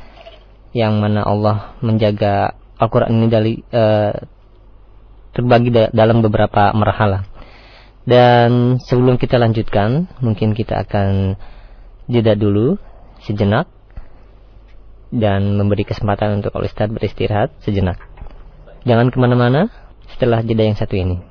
yang mana Allah menjaga Al-Qur'an ini dari uh, terbagi da dalam beberapa marhalah. Dan sebelum kita lanjutkan, mungkin kita akan jeda dulu sejenak dan memberi kesempatan untuk Al Ustadz beristirahat sejenak. Jangan ke mana-mana setelah jeda yang satu ini.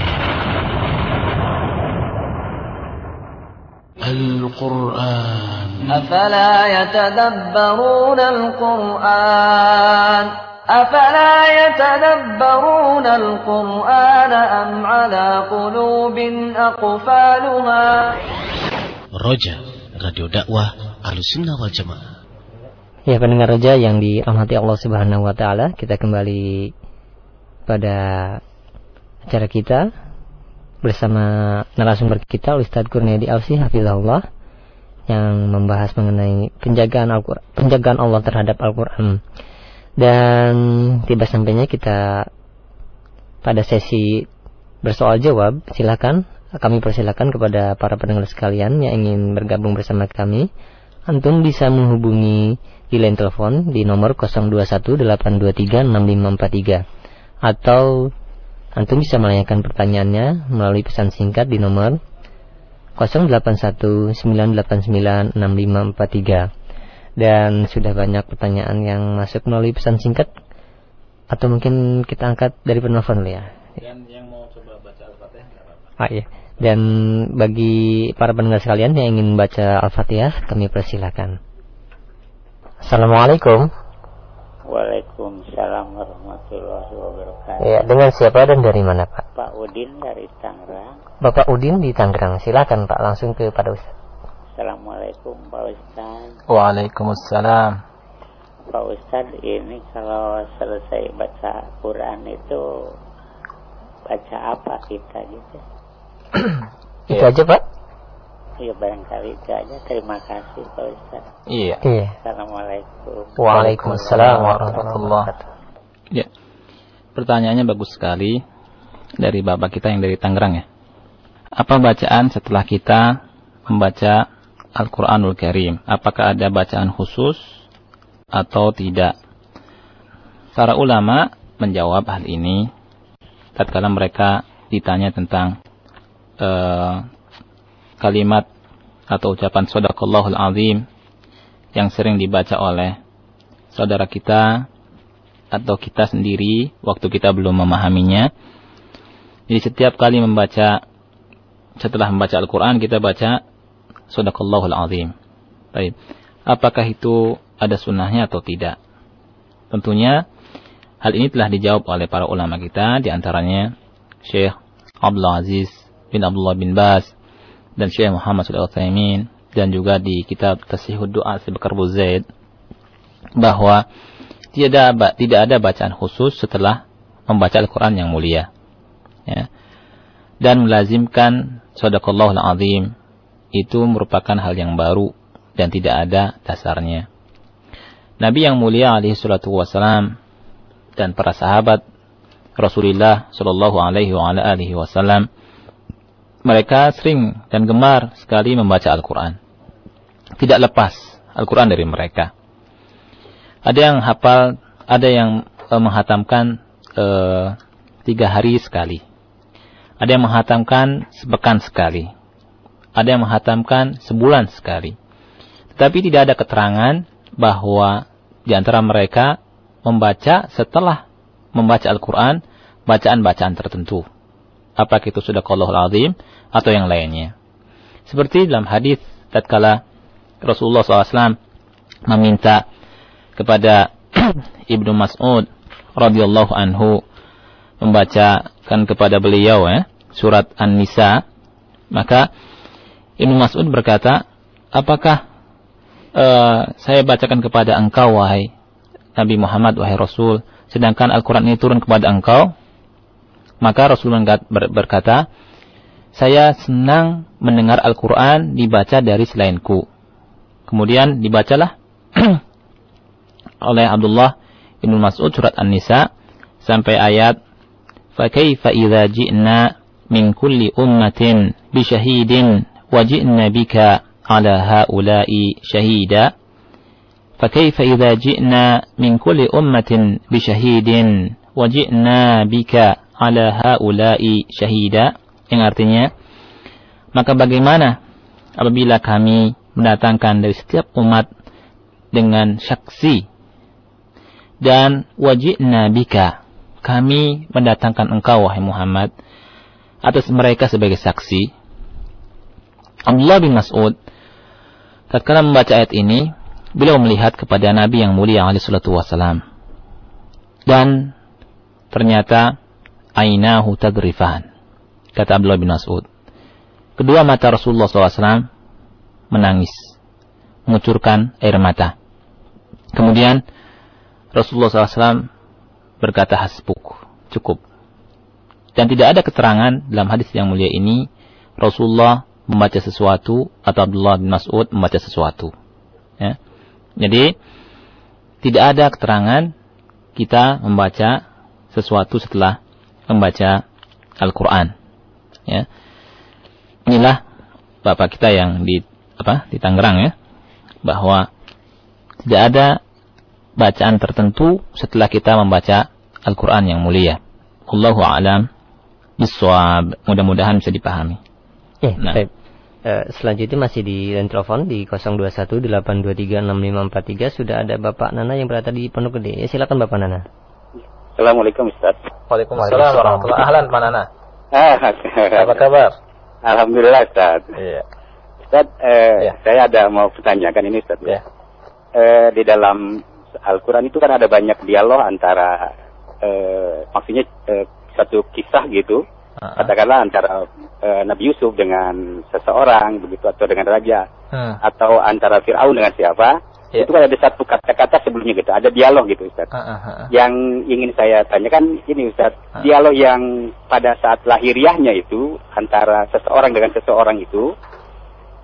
القرآن أفلا يتدبرون القرآن أفلا يتدبرون القرآن أم على قلوب أقفالها Roja, Radio Dakwah Alusunnah wal Jamaah. Ya pendengar Roja yang dirahmati Allah Subhanahu wa taala, kita kembali pada acara kita bersama narasumber kita Ustaz Kurniadi Alsi Hafizahullah yang membahas mengenai penjagaan Al penjagaan Allah terhadap Al-Qur'an. Dan tiba sampainya kita pada sesi bersoal jawab, silakan kami persilakan kepada para pendengar sekalian yang ingin bergabung bersama kami. Antum bisa menghubungi di line telepon di nomor 0218236543 atau antum bisa menanyakan pertanyaannya melalui pesan singkat di nomor 0819896543 dan sudah banyak pertanyaan yang masuk melalui pesan singkat atau mungkin kita angkat dari penelpon ya. Dan yang mau coba baca Al-Fatihah apa-apa. Ah, iya. Dan bagi para pendengar sekalian yang ingin baca Al-Fatihah, kami persilakan. Assalamualaikum. Waalaikumsalam warahmatullahi wabarakatuh. Ya, dengan siapa dan dari mana Pak? Pak Udin dari Tangerang. Bapak Udin di Tangerang. Silakan Pak langsung kepada Ustaz. Assalamualaikum Pak Ustaz. Waalaikumsalam. Pak Ustaz ini kalau selesai baca Quran itu baca apa kita gitu? Itu aja Pak? Ya barangkali itu aja. Terima kasih Pak Ustaz. Iya. Iya. Assalamualaikum. Waalaikumsalam warahmatullahi wabarakatuh. Ya. Pertanyaannya bagus sekali dari Bapak kita yang dari Tangerang ya. Apa bacaan setelah kita membaca Al-Qur'anul Karim? Apakah ada bacaan khusus atau tidak? Para ulama menjawab hal ini tatkala mereka ditanya tentang eh, kalimat atau ucapan sadaqallahul azim yang sering dibaca oleh saudara kita atau kita sendiri waktu kita belum memahaminya. Jadi setiap kali membaca setelah membaca Al-Qur'an kita baca sadaqallahul azim. Baik. Apakah itu ada sunnahnya atau tidak? Tentunya hal ini telah dijawab oleh para ulama kita di antaranya Syekh Abdul Aziz bin Abdullah bin Baz dan Syekh Muhammad Sulaiman Utsaimin dan juga di kitab Tasihud Doa Sibakar Zaid bahwa tidak ada bacaan khusus setelah membaca Al-Qur'an yang mulia. Ya. Dan melazimkan sadaqallahul azim itu merupakan hal yang baru dan tidak ada dasarnya. Nabi yang mulia alaihi salatu wasalam dan para sahabat Rasulullah sallallahu alaihi wa alihi wasallam mereka sering dan gemar sekali membaca Al-Quran. Tidak lepas Al-Quran dari mereka. Ada yang hafal, ada yang e, menghatamkan e, tiga hari sekali. Ada yang menghatamkan sepekan sekali. Ada yang menghatamkan sebulan sekali. Tetapi tidak ada keterangan bahwa di antara mereka membaca setelah membaca Al-Quran bacaan-bacaan tertentu apakah itu sudah Allahul azim atau yang lainnya. Seperti dalam hadis tatkala Rasulullah SAW meminta kepada Ibnu Mas'ud radhiyallahu anhu membacakan kepada beliau ya, surat An-Nisa, maka Ibnu Mas'ud berkata, "Apakah uh, saya bacakan kepada engkau wahai Nabi Muhammad wahai Rasul, sedangkan Al-Qur'an ini turun kepada engkau?" Maka Rasulullah berkata, saya senang mendengar Al-Quran dibaca dari selainku. Kemudian dibacalah oleh Abdullah bin Mas'ud surat An-Nisa sampai ayat فَكَيْفَ إِذَا جِئْنَا مِنْ كُلِّ أُمَّةٍ بِشَهِيدٍ وَجِئْنَا بِكَ عَلَى هَؤُلَاءِ شَهِيدًا فَكَيْفَ إِذَا جِئْنَا مِنْ كُلِّ أُمَّةٍ بِشَهِيدٍ وَجِئْنَا بِكَ ala haula'i syahida yang artinya maka bagaimana apabila kami mendatangkan dari setiap umat dengan saksi? Dan wajibna bika kami mendatangkan engkau wahai Muhammad atas mereka sebagai saksi. Abdullah bin Mas'ud tatkala membaca ayat ini beliau melihat kepada Nabi yang mulia alaihi salatu wasalam dan ternyata ainahu tadrifan. Kata Abdullah bin Mas'ud. Kedua mata Rasulullah SAW menangis. Mengucurkan air mata. Kemudian Rasulullah SAW berkata hasbuk. Cukup. Dan tidak ada keterangan dalam hadis yang mulia ini Rasulullah membaca sesuatu atau Abdullah bin Mas'ud membaca sesuatu. Ya. Jadi tidak ada keterangan kita membaca sesuatu setelah membaca Al-Quran. Ya. Inilah bapak kita yang di apa di Tangerang ya, bahwa tidak ada bacaan tertentu setelah kita membaca Al-Quran yang mulia. Allahu a'lam biswab. Mudah-mudahan bisa dipahami. Ya, nah. baik. Uh, selanjutnya masih di line telepon di 0218236543 sudah ada Bapak Nana yang berada di Pondok Gede. Ya, silakan Bapak Nana. Assalamualaikum Ustaz. Waalaikumsalam warahmatullahi Ahlan Pak Nana. Ah, apa kabar? Alhamdulillah Ustaz. Iya. Ustaz, eh, ya. saya ada mau pertanyakan ini Ustaz. Ya. Eh, di dalam Al-Quran itu kan ada banyak dialog antara eh, maksudnya eh, satu kisah gitu Ah, katakanlah antara eh, Nabi Yusuf dengan seseorang begitu atau dengan raja ah, atau antara Firaun dengan siapa Ya. itu kan ada satu kata-kata sebelumnya gitu ada dialog gitu Ustaz ah, ah, ah. yang ingin saya tanyakan ini Ustaz Ah. dialog yang pada saat lahiriahnya itu antara seseorang dengan seseorang itu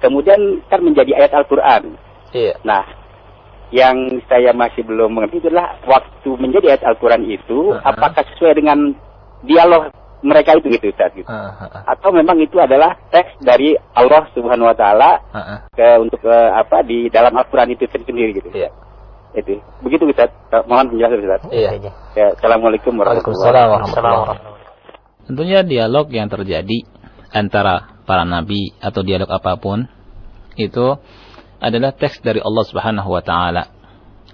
kemudian kan menjadi ayat Al-Quran Iya. nah yang saya masih belum mengerti adalah waktu menjadi ayat Al-Quran itu Ah. apakah sesuai dengan dialog mereka itu gitu Ustaz gitu. Ah, ah, ah. atau memang itu adalah teks dari Allah Subhanahu wa taala Ah, ah. ke untuk eh, apa di dalam Al-Qur'an itu sendiri gitu. Iya. Itu. Begitu Ustaz. Mohon penjelasan Ustaz. Iya. Ya, Assalamualaikum warahmatullahi wabarakatuh. Tentunya dialog yang terjadi antara para nabi atau dialog apa pun itu adalah teks dari Allah Subhanahu wa taala.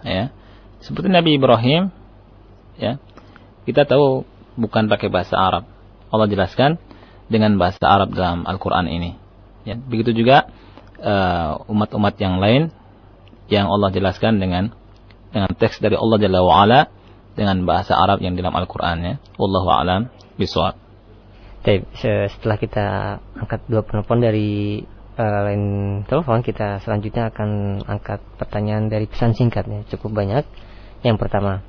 Ya. Seperti Nabi Ibrahim ya. Kita tahu bukan pakai bahasa Arab. Allah jelaskan dengan bahasa Arab dalam Al-Qur'an ini. Ya, begitu juga eh, umat-umat yang lain yang Allah jelaskan dengan dengan teks dari Allah Jalla wa ala dengan bahasa Arab yang dalam Al-Qur'an ya. Wallahu a'lam se- setelah kita angkat dua penelpon dari eh, lain telepon, kita selanjutnya akan angkat pertanyaan dari pesan singkat ya, cukup banyak. Yang pertama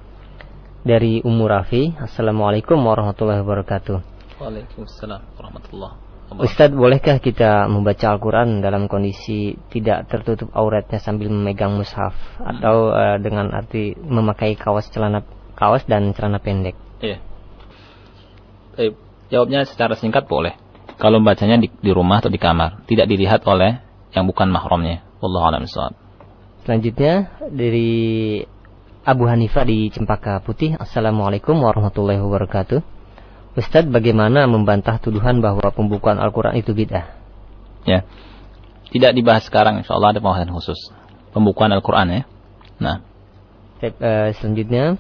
dari Ummu Rafi, Assalamualaikum warahmatullahi wabarakatuh. Waalaikumsalam warahmatullahi wabarakatuh. Ustadz, bolehkah kita membaca Al-Quran dalam kondisi tidak tertutup auratnya sambil memegang mushaf atau eh, dengan arti memakai kaos celana kaos dan celana pendek? Iya. Baik, jawabnya secara singkat boleh. Kalau bacanya di, di rumah atau di kamar, tidak dilihat oleh yang bukan mahramnya. Wallahu a'lam. Selanjutnya dari Abu Hanifah di Cempaka Putih. Assalamualaikum warahmatullahi wabarakatuh. Ustadz, bagaimana membantah tuduhan bahwa pembukuan Al-Quran itu bid'ah? Ya. Tidak dibahas sekarang insyaallah ada pembahasan khusus. Pembukuan Al-Qur'an ya. Nah, eh, selanjutnya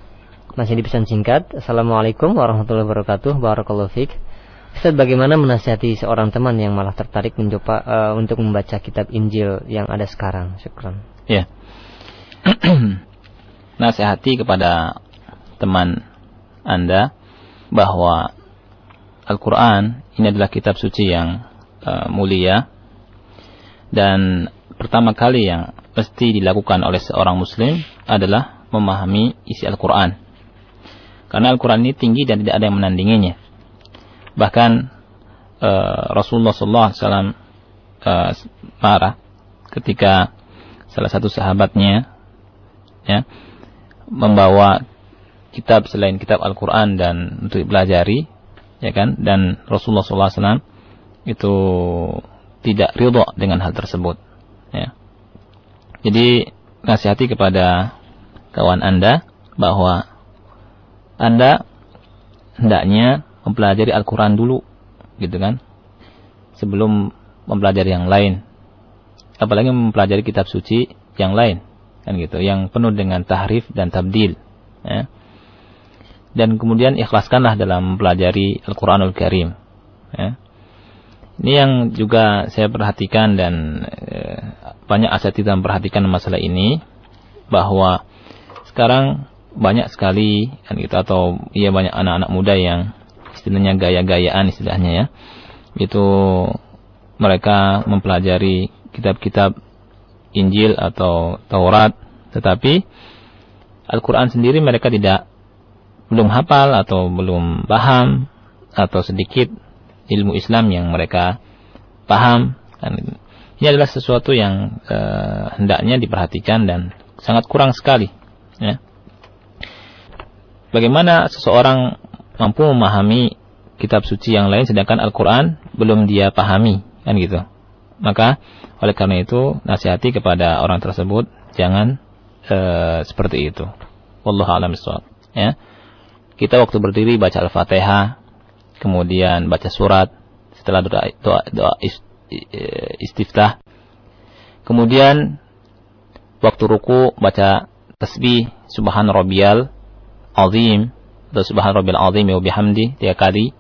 masih di pesan singkat. Assalamualaikum warahmatullahi wabarakatuh. Barakallahu fiik. Ustadz, bagaimana menasihati seorang teman yang malah tertarik mencoba eh, untuk membaca kitab Injil yang ada sekarang? Syukran. Ya. Nasihati kepada teman Anda bahwa Al-Quran ini adalah kitab suci yang uh, mulia dan pertama kali yang mesti dilakukan oleh seorang muslim adalah memahami isi Al-Quran. Karena Al-Quran ini tinggi dan tidak ada yang menandinginya. Bahkan uh, Rasulullah SAW uh, marah ketika salah satu sahabatnya ya membawa kitab selain kitab Al-Quran dan untuk dipelajari ya kan? Dan Rasulullah SAW itu tidak ridho dengan hal tersebut ya. Jadi nasihati kepada kawan anda bahwa anda hendaknya mempelajari Al-Quran dulu gitu kan? Sebelum mempelajari yang lain. Apalagi mempelajari kitab suci yang lain kan gitu? Yang penuh dengan tahrif dan tabdil ya dan kemudian ikhlaskanlah dalam mempelajari Al-Quranul Karim. Ya. Ini yang juga saya perhatikan dan eh, banyak asatidz memperhatikan masalah ini bahwa sekarang banyak sekali kan gitu atau iya banyak anak-anak muda yang istilahnya gaya-gayaan istilahnya ya itu mereka mempelajari kitab-kitab Injil atau Taurat tetapi Al-Quran sendiri mereka tidak belum hafal atau belum paham atau sedikit ilmu Islam yang mereka paham. Ini adalah sesuatu yang eh, hendaknya diperhatikan dan sangat kurang sekali ya. Bagaimana seseorang mampu memahami kitab suci yang lain sedangkan Al-Quran belum dia pahami kan gitu? Maka oleh karena itu nasihati kepada orang tersebut jangan eh, seperti itu. Wallahu a'lam ya kita waktu berdiri baca Al-Fatihah, kemudian baca surat, setelah doa, doa, doa istiftah, kemudian waktu ruku baca tasbih subhan rabbiyal azim atau subhan rabbiyal azim wa bihamdi tiga kali.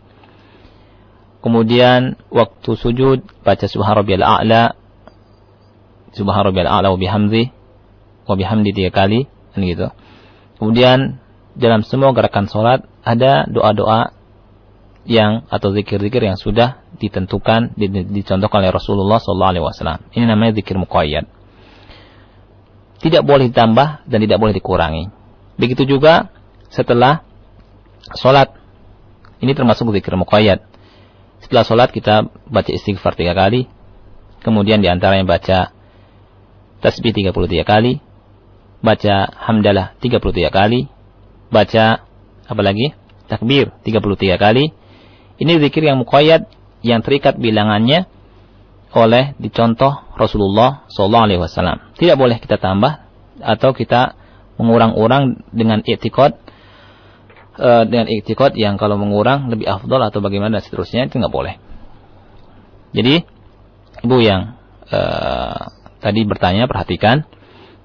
Kemudian waktu sujud baca subhan rabbiyal a'la subhan rabbiyal a'la wa bihamdi wa bihamdi tiga kali kan gitu. Kemudian dalam semua gerakan sholat ada doa-doa yang atau zikir-zikir yang sudah ditentukan dicontohkan oleh Rasulullah SAW. Ini namanya zikir muqayyad. Tidak boleh ditambah dan tidak boleh dikurangi. Begitu juga setelah sholat. Ini termasuk zikir muqayyad. Setelah sholat kita baca istighfar tiga kali. Kemudian di antaranya baca tasbih 33 kali. Baca hamdalah 33 kali. Baca apa lagi? Takbir 33 kali ini zikir yang muqayyad yang terikat bilangannya oleh dicontoh Rasulullah Sallallahu Alaihi Wasallam. Tidak boleh kita tambah atau kita mengurang-urang dengan iktikad uh, dengan iktikad yang kalau mengurang lebih afdol atau bagaimana dan seterusnya itu nggak boleh. Jadi ibu yang uh, tadi bertanya perhatikan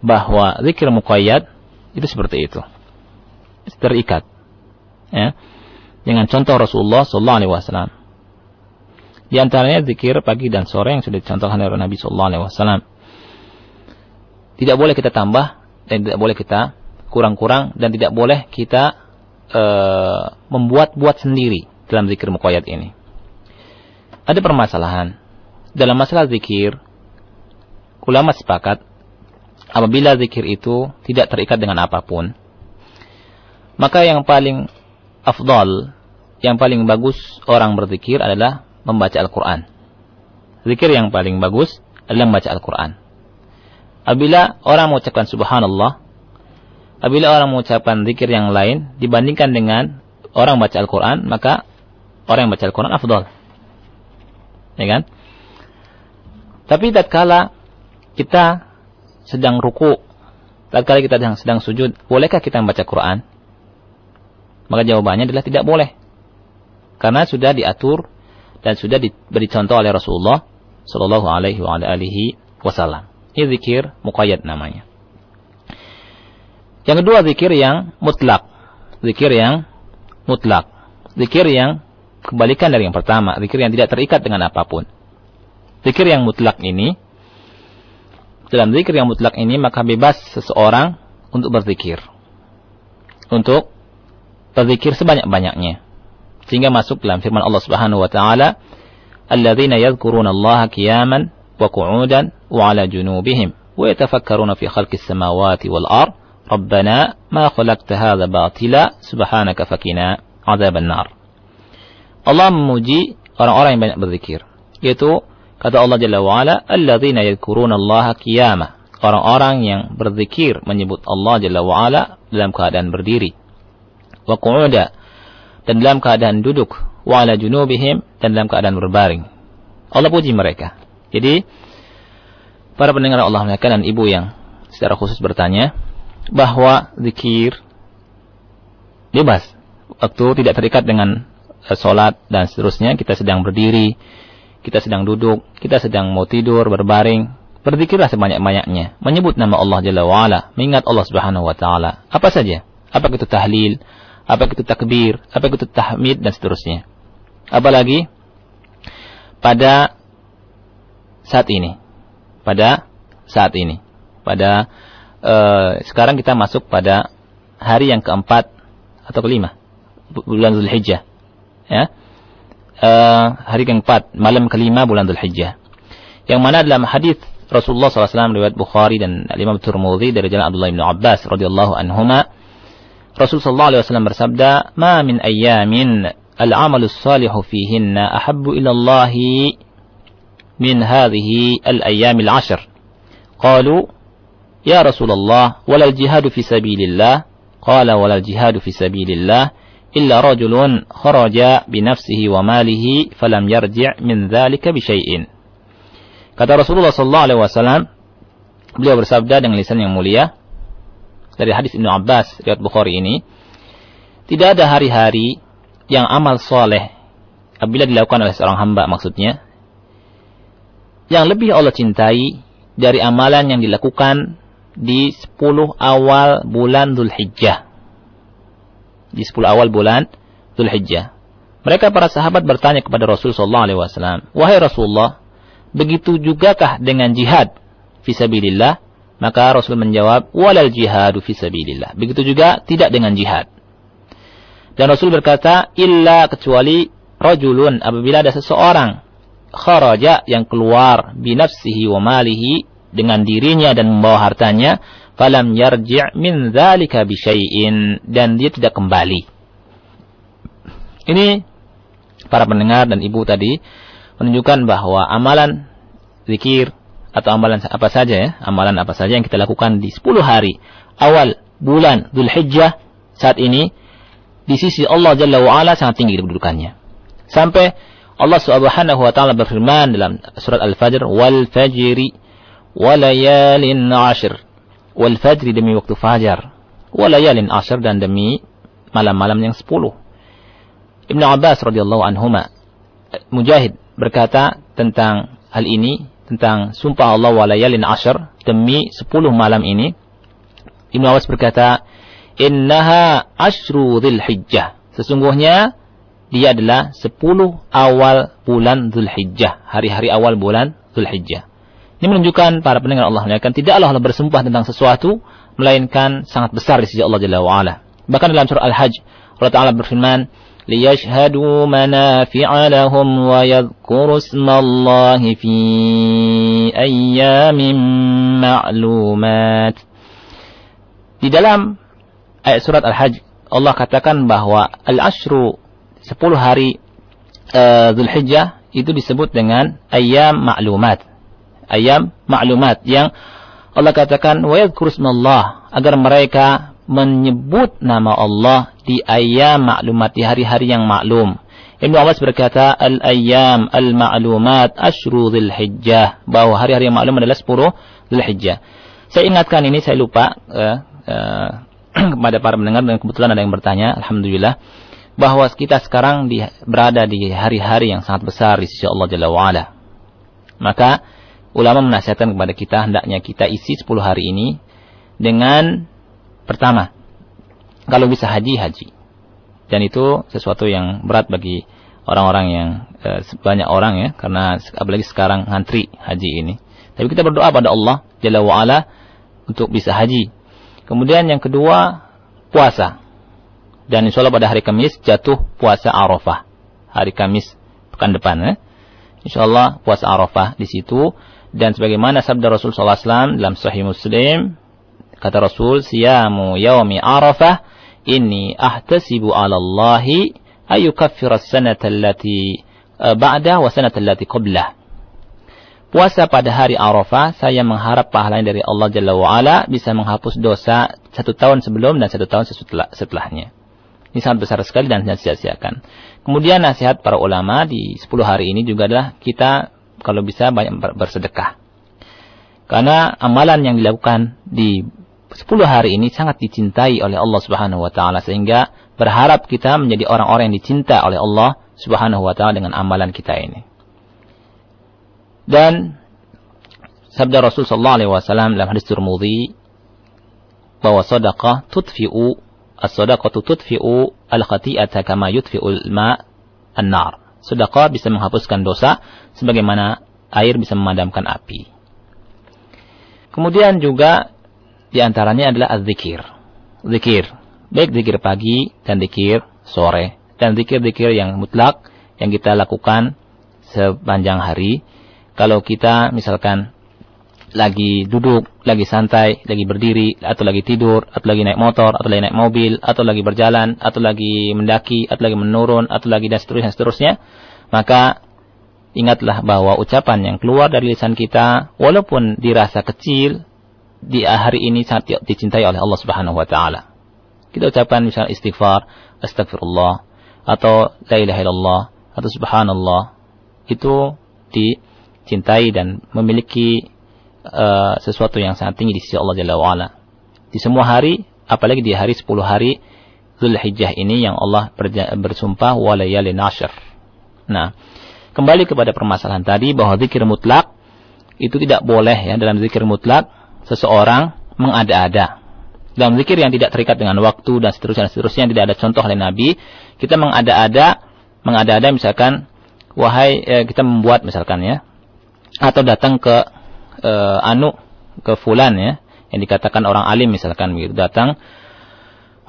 bahwa zikir muqayyad itu seperti itu terikat. Ya dengan contoh Rasulullah Sallallahu Alaihi Wasallam. Di antaranya zikir pagi dan sore yang sudah dicontohkan oleh Nabi Sallallahu Alaihi Wasallam. Tidak boleh kita tambah dan tidak boleh kita kurang-kurang dan tidak boleh kita uh, membuat-buat sendiri dalam zikir muqayyad ini. Ada permasalahan dalam masalah zikir. Ulama sepakat apabila zikir itu tidak terikat dengan apa pun, maka yang paling afdal yang paling bagus orang berzikir adalah membaca Al-Quran. Zikir yang paling bagus adalah membaca Al-Quran. Apabila orang mengucapkan subhanallah, apabila orang mengucapkan zikir yang lain dibandingkan dengan orang baca Al-Quran, maka orang yang baca Al-Quran afdal. Ya kan? Tapi tatkala kita sedang ruku, tatkala kita sedang, sujud, bolehkah kita membaca Quran? Maka jawabannya adalah tidak boleh. Karena sudah diatur dan sudah diberi contoh oleh Rasulullah Shallallahu Alaihi Wasallam. Ini zikir muqayyad namanya. Yang kedua zikir yang mutlak. Zikir yang mutlak. Zikir yang kebalikan dari yang pertama. Zikir yang tidak terikat dengan apa pun. Zikir yang mutlak ini dalam zikir yang mutlak ini maka bebas seseorang untuk berzikir. Untuk berzikir sebanyak-banyaknya. Sehingga masuk dalam firman Allah Subhanahu wa taala, "Alladzina yadhkuruna Allah qiyaman wa qu'udan wa 'ala junubihim wa yatafakkaruna fi khalqis samawati wal ard, Rabbana ma khalaqta hadha batila subhanaka 'adzaban nar." Allah memuji orang-orang yang banyak berzikir, yaitu kata Allah Jalla wa ala, "Alladzina yadhkuruna Allah qiyama." Orang-orang yang berzikir menyebut Allah Jalla wa ala dalam keadaan berdiri wa qu'uda dan dalam keadaan duduk wa ala junubihim dan dalam keadaan berbaring. Allah puji mereka. Jadi para pendengar Allah muliakan dan ibu yang secara khusus bertanya bahwa zikir bebas. Waktu tidak terikat dengan uh, sholat dan seterusnya kita sedang berdiri kita sedang duduk kita sedang mau tidur berbaring berzikirlah sebanyak-banyaknya. Menyebut nama Allah Jalla wa'ala mengingat Allah Subhanahu wa taala. Apa saja? Apa itu tahlil apa itu takbir, apa itu tahmid dan seterusnya. Apalagi pada saat ini, pada saat ini, pada uh, sekarang kita masuk pada hari yang keempat atau kelima bulan Zulhijjah, ya. Uh, hari keempat, malam kelima bulan Zulhijjah. Yang mana dalam hadis Rasulullah SAW riwayat Bukhari dan Imam Turmudi dari jalan Abdullah bin Abbas radhiyallahu anhuma Rasul sallallahu alaihi wasallam bersabda, "Ma min ayyamin al-amalu salihu fihinna ahabbu ila Allah min hadhihi al-ayyam al-ashr." Qalu, "Ya Rasulullah, wala al-jihad fi sabilillah?" Qala, "Wala al-jihad fi sabilillah illa rajulun kharaja bi nafsihi wa malihi falam yarji' min dhalika bi syai'in." Kata Rasulullah sallallahu alaihi wasallam, beliau bersabda dengan lisan yang mulia, dari hadis Ibnu Abbas riwayat Bukhari ini tidak ada hari-hari yang amal soleh apabila dilakukan oleh seorang hamba maksudnya yang lebih Allah cintai dari amalan yang dilakukan di 10 awal bulan Zulhijjah. Di 10 awal bulan Zulhijjah. Mereka para sahabat bertanya kepada Rasul sallallahu alaihi wasallam, "Wahai Rasulullah, begitu jugakah dengan jihad fisabilillah?" Maka Rasul menjawab, walal jihadu fi sabilillah. Begitu juga tidak dengan jihad. Dan Rasul berkata, illa kecuali rajulun apabila ada seseorang kharaja yang keluar binafsihi wa malihi dengan dirinya dan membawa hartanya, falam yarji' min dzalika bi dan dia tidak kembali. Ini para pendengar dan ibu tadi menunjukkan bahwa amalan zikir atau amalan apa saja ya, amalan apa saja yang kita lakukan di 10 hari awal bulan Dzulhijjah saat ini di sisi Allah Jalla wa ala sangat tinggi kedudukannya. Sampai Allah Subhanahu wa taala berfirman dalam surat Al-Fajr wal fajri walayalin ashir wal fajri demi waktu fajar walayalin ashir dan demi malam-malam yang sepuluh. Ibnu Abbas radhiyallahu anhuma Mujahid berkata tentang hal ini tentang sumpah Allah walayalin ashar demi sepuluh malam ini Ibnu Abbas berkata innaha ashru dzulhijjah sesungguhnya dia adalah sepuluh awal bulan Zulhijjah hari-hari awal bulan Zulhijjah ini menunjukkan para pendengar Allah muliakan tidaklah Allah bersumpah tentang sesuatu melainkan sangat besar di sisi Allah Jalla wa ala. Bahkan dalam surah Al-Hajj Allah Taala berfirman ليشهدوا منافع لهم ويذكروا اسم الله في أيام معلومات Di dalam ayat surat Al-Hajj Allah katakan bahwa al-ashru 10 hari uh, Zulhijjah itu disebut dengan ayam ma'lumat. Ayam ma'lumat yang Allah katakan wa yadhkurusmallah agar mereka menyebut nama Allah di ayam maklumat di hari-hari yang maklum. Ibnu Abbas berkata al-ayyam al-ma'lumat asyru dzulhijjah bahwa hari-hari yang maklum adalah 10 Dzulhijjah. Saya ingatkan ini saya lupa uh, uh, kepada para pendengar dan kebetulan ada yang bertanya alhamdulillah bahwa kita sekarang di, berada di hari-hari yang sangat besar di sisi Allah Jalla wa ala. Maka ulama menasihatkan kepada kita hendaknya kita isi 10 hari ini dengan Pertama, kalau bisa haji, haji. Dan itu sesuatu yang berat bagi orang-orang yang e, banyak orang ya, karena apalagi sekarang ngantri haji ini. Tapi kita berdoa pada Allah Jalla wa'ala untuk bisa haji. Kemudian yang kedua, puasa. Dan insya Allah pada hari Kamis jatuh puasa Arafah. Hari Kamis pekan depan ya. Insya Allah puasa Arafah di situ. Dan sebagaimana sabda Rasul SAW dalam Sahih Muslim, Kata Rasul, siyamu yaumi arafah, inni ahtasibu ala Allahi ayukaffir as-sanata allati uh, ba'da wa sanata allati qablah. Puasa pada hari Arafah, saya mengharap pahala dari Allah Jalla wa'ala bisa menghapus dosa satu tahun sebelum dan satu tahun setelah, setelahnya. Ini sangat besar sekali dan tidak sia-siakan. Kemudian nasihat para ulama di 10 hari ini juga adalah kita kalau bisa banyak bersedekah. Karena amalan yang dilakukan di 10 hari ini sangat dicintai oleh Allah Subhanahu wa taala sehingga berharap kita menjadi orang-orang yang dicinta oleh Allah Subhanahu wa taala dengan amalan kita ini. Dan sabda Rasul sallallahu alaihi wasallam dalam hadis Tirmidzi bahwa sedekah tudfi'u as-sadaqatu tudfi'u al-khati'ata kama yudfi'ul ma an-nar. Sedekah bisa menghapuskan dosa sebagaimana air bisa memadamkan api. Kemudian juga di antaranya adalah az-zikir. Zikir. Baik zikir pagi dan zikir sore. Dan zikir-zikir yang mutlak yang kita lakukan sepanjang hari. Kalau kita misalkan lagi duduk, lagi santai, lagi berdiri, atau lagi tidur, atau lagi naik motor, atau lagi naik mobil, atau lagi berjalan, atau lagi mendaki, atau lagi menurun, atau lagi dan seterusnya, seterusnya, maka ingatlah bahwa ucapan yang keluar dari lisan kita, walaupun dirasa kecil, di hari ini sangat dicintai oleh Allah Subhanahu wa taala. Kita ucapkan misalnya istighfar, astagfirullah atau la ilaha illallah atau subhanallah itu dicintai dan memiliki uh, sesuatu yang sangat tinggi di sisi Allah Jalla wa. Di semua hari, apalagi di hari 10 hari Zulhijjah ini yang Allah bersumpah walayali nashr. Nah, kembali kepada permasalahan tadi bahwa zikir mutlak itu tidak boleh ya dalam zikir mutlak seseorang mengada-ada. Dalam zikir yang tidak terikat dengan waktu dan seterusnya dan seterusnya yang tidak ada contoh oleh Nabi, kita mengada-ada, mengada-ada misalkan wahai eh, kita membuat misalkan ya. Atau datang ke eh, anu ke fulan ya yang dikatakan orang alim misalkan begitu. Datang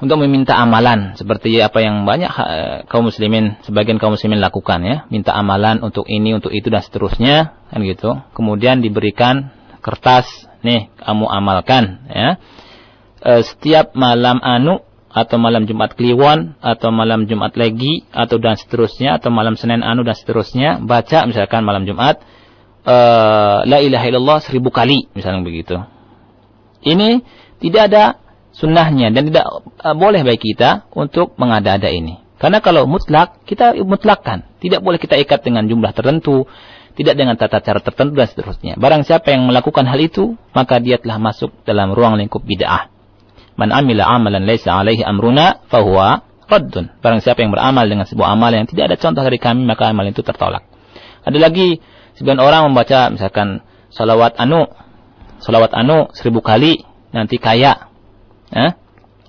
untuk meminta amalan seperti apa yang banyak uh, kaum muslimin sebagian kaum muslimin lakukan ya. Minta amalan untuk ini untuk itu dan seterusnya kan gitu. Kemudian diberikan kertas nih kamu amalkan ya uh, setiap malam anu atau malam Jumat Kliwon atau malam Jumat Legi atau dan seterusnya atau malam Senin anu dan seterusnya baca misalkan malam Jumat uh, la ilaha illallah seribu kali misalnya begitu ini tidak ada sunnahnya dan tidak uh, boleh bagi kita untuk mengada-ada ini. Karena kalau mutlak, kita mutlakkan. Tidak boleh kita ikat dengan jumlah tertentu, tidak dengan tata cara tertentu dan seterusnya. Barang siapa yang melakukan hal itu, maka dia telah masuk dalam ruang lingkup bid'ah. Man amila amalan laisa alaihi amruna fahuwa raddun. Barang siapa yang beramal dengan sebuah amal yang tidak ada contoh dari kami, maka amal itu tertolak. Ada lagi sebagian orang membaca misalkan salawat anu, salawat anu seribu kali nanti kaya Ya?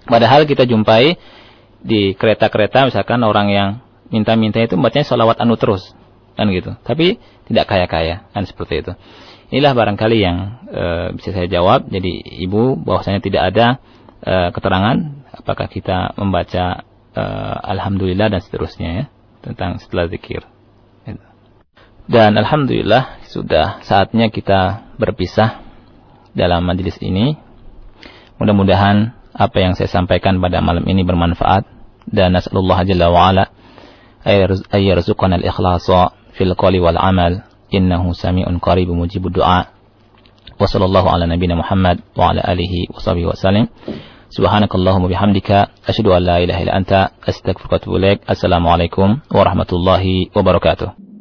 Padahal kita jumpai di kereta-kereta misalkan orang yang minta-minta itu bacanya sholawat anu terus kan gitu. Tapi tidak kaya-kaya kan seperti itu. Inilah barangkali yang e, bisa saya jawab. Jadi ibu bahwasanya tidak ada e, keterangan apakah kita membaca e, alhamdulillah dan seterusnya ya tentang setelah zikir. Dan alhamdulillah sudah saatnya kita berpisah dalam majelis ini Mudah-mudahan apa yang saya sampaikan pada malam ini bermanfaat dan nasallallahu jalla wa ala ay yarzuqana al-ikhlasa fil qawli wal amal innahu sami'un qaribun mujibud du'a wa sallallahu ala nabiyyina Muhammad wa ala alihi wa sahbihi wa sallam subhanakallahumma bihamdika asyhadu an la ilaha illa anta astaghfiruka wa atubu ilaik assalamu alaikum warahmatullahi wabarakatuh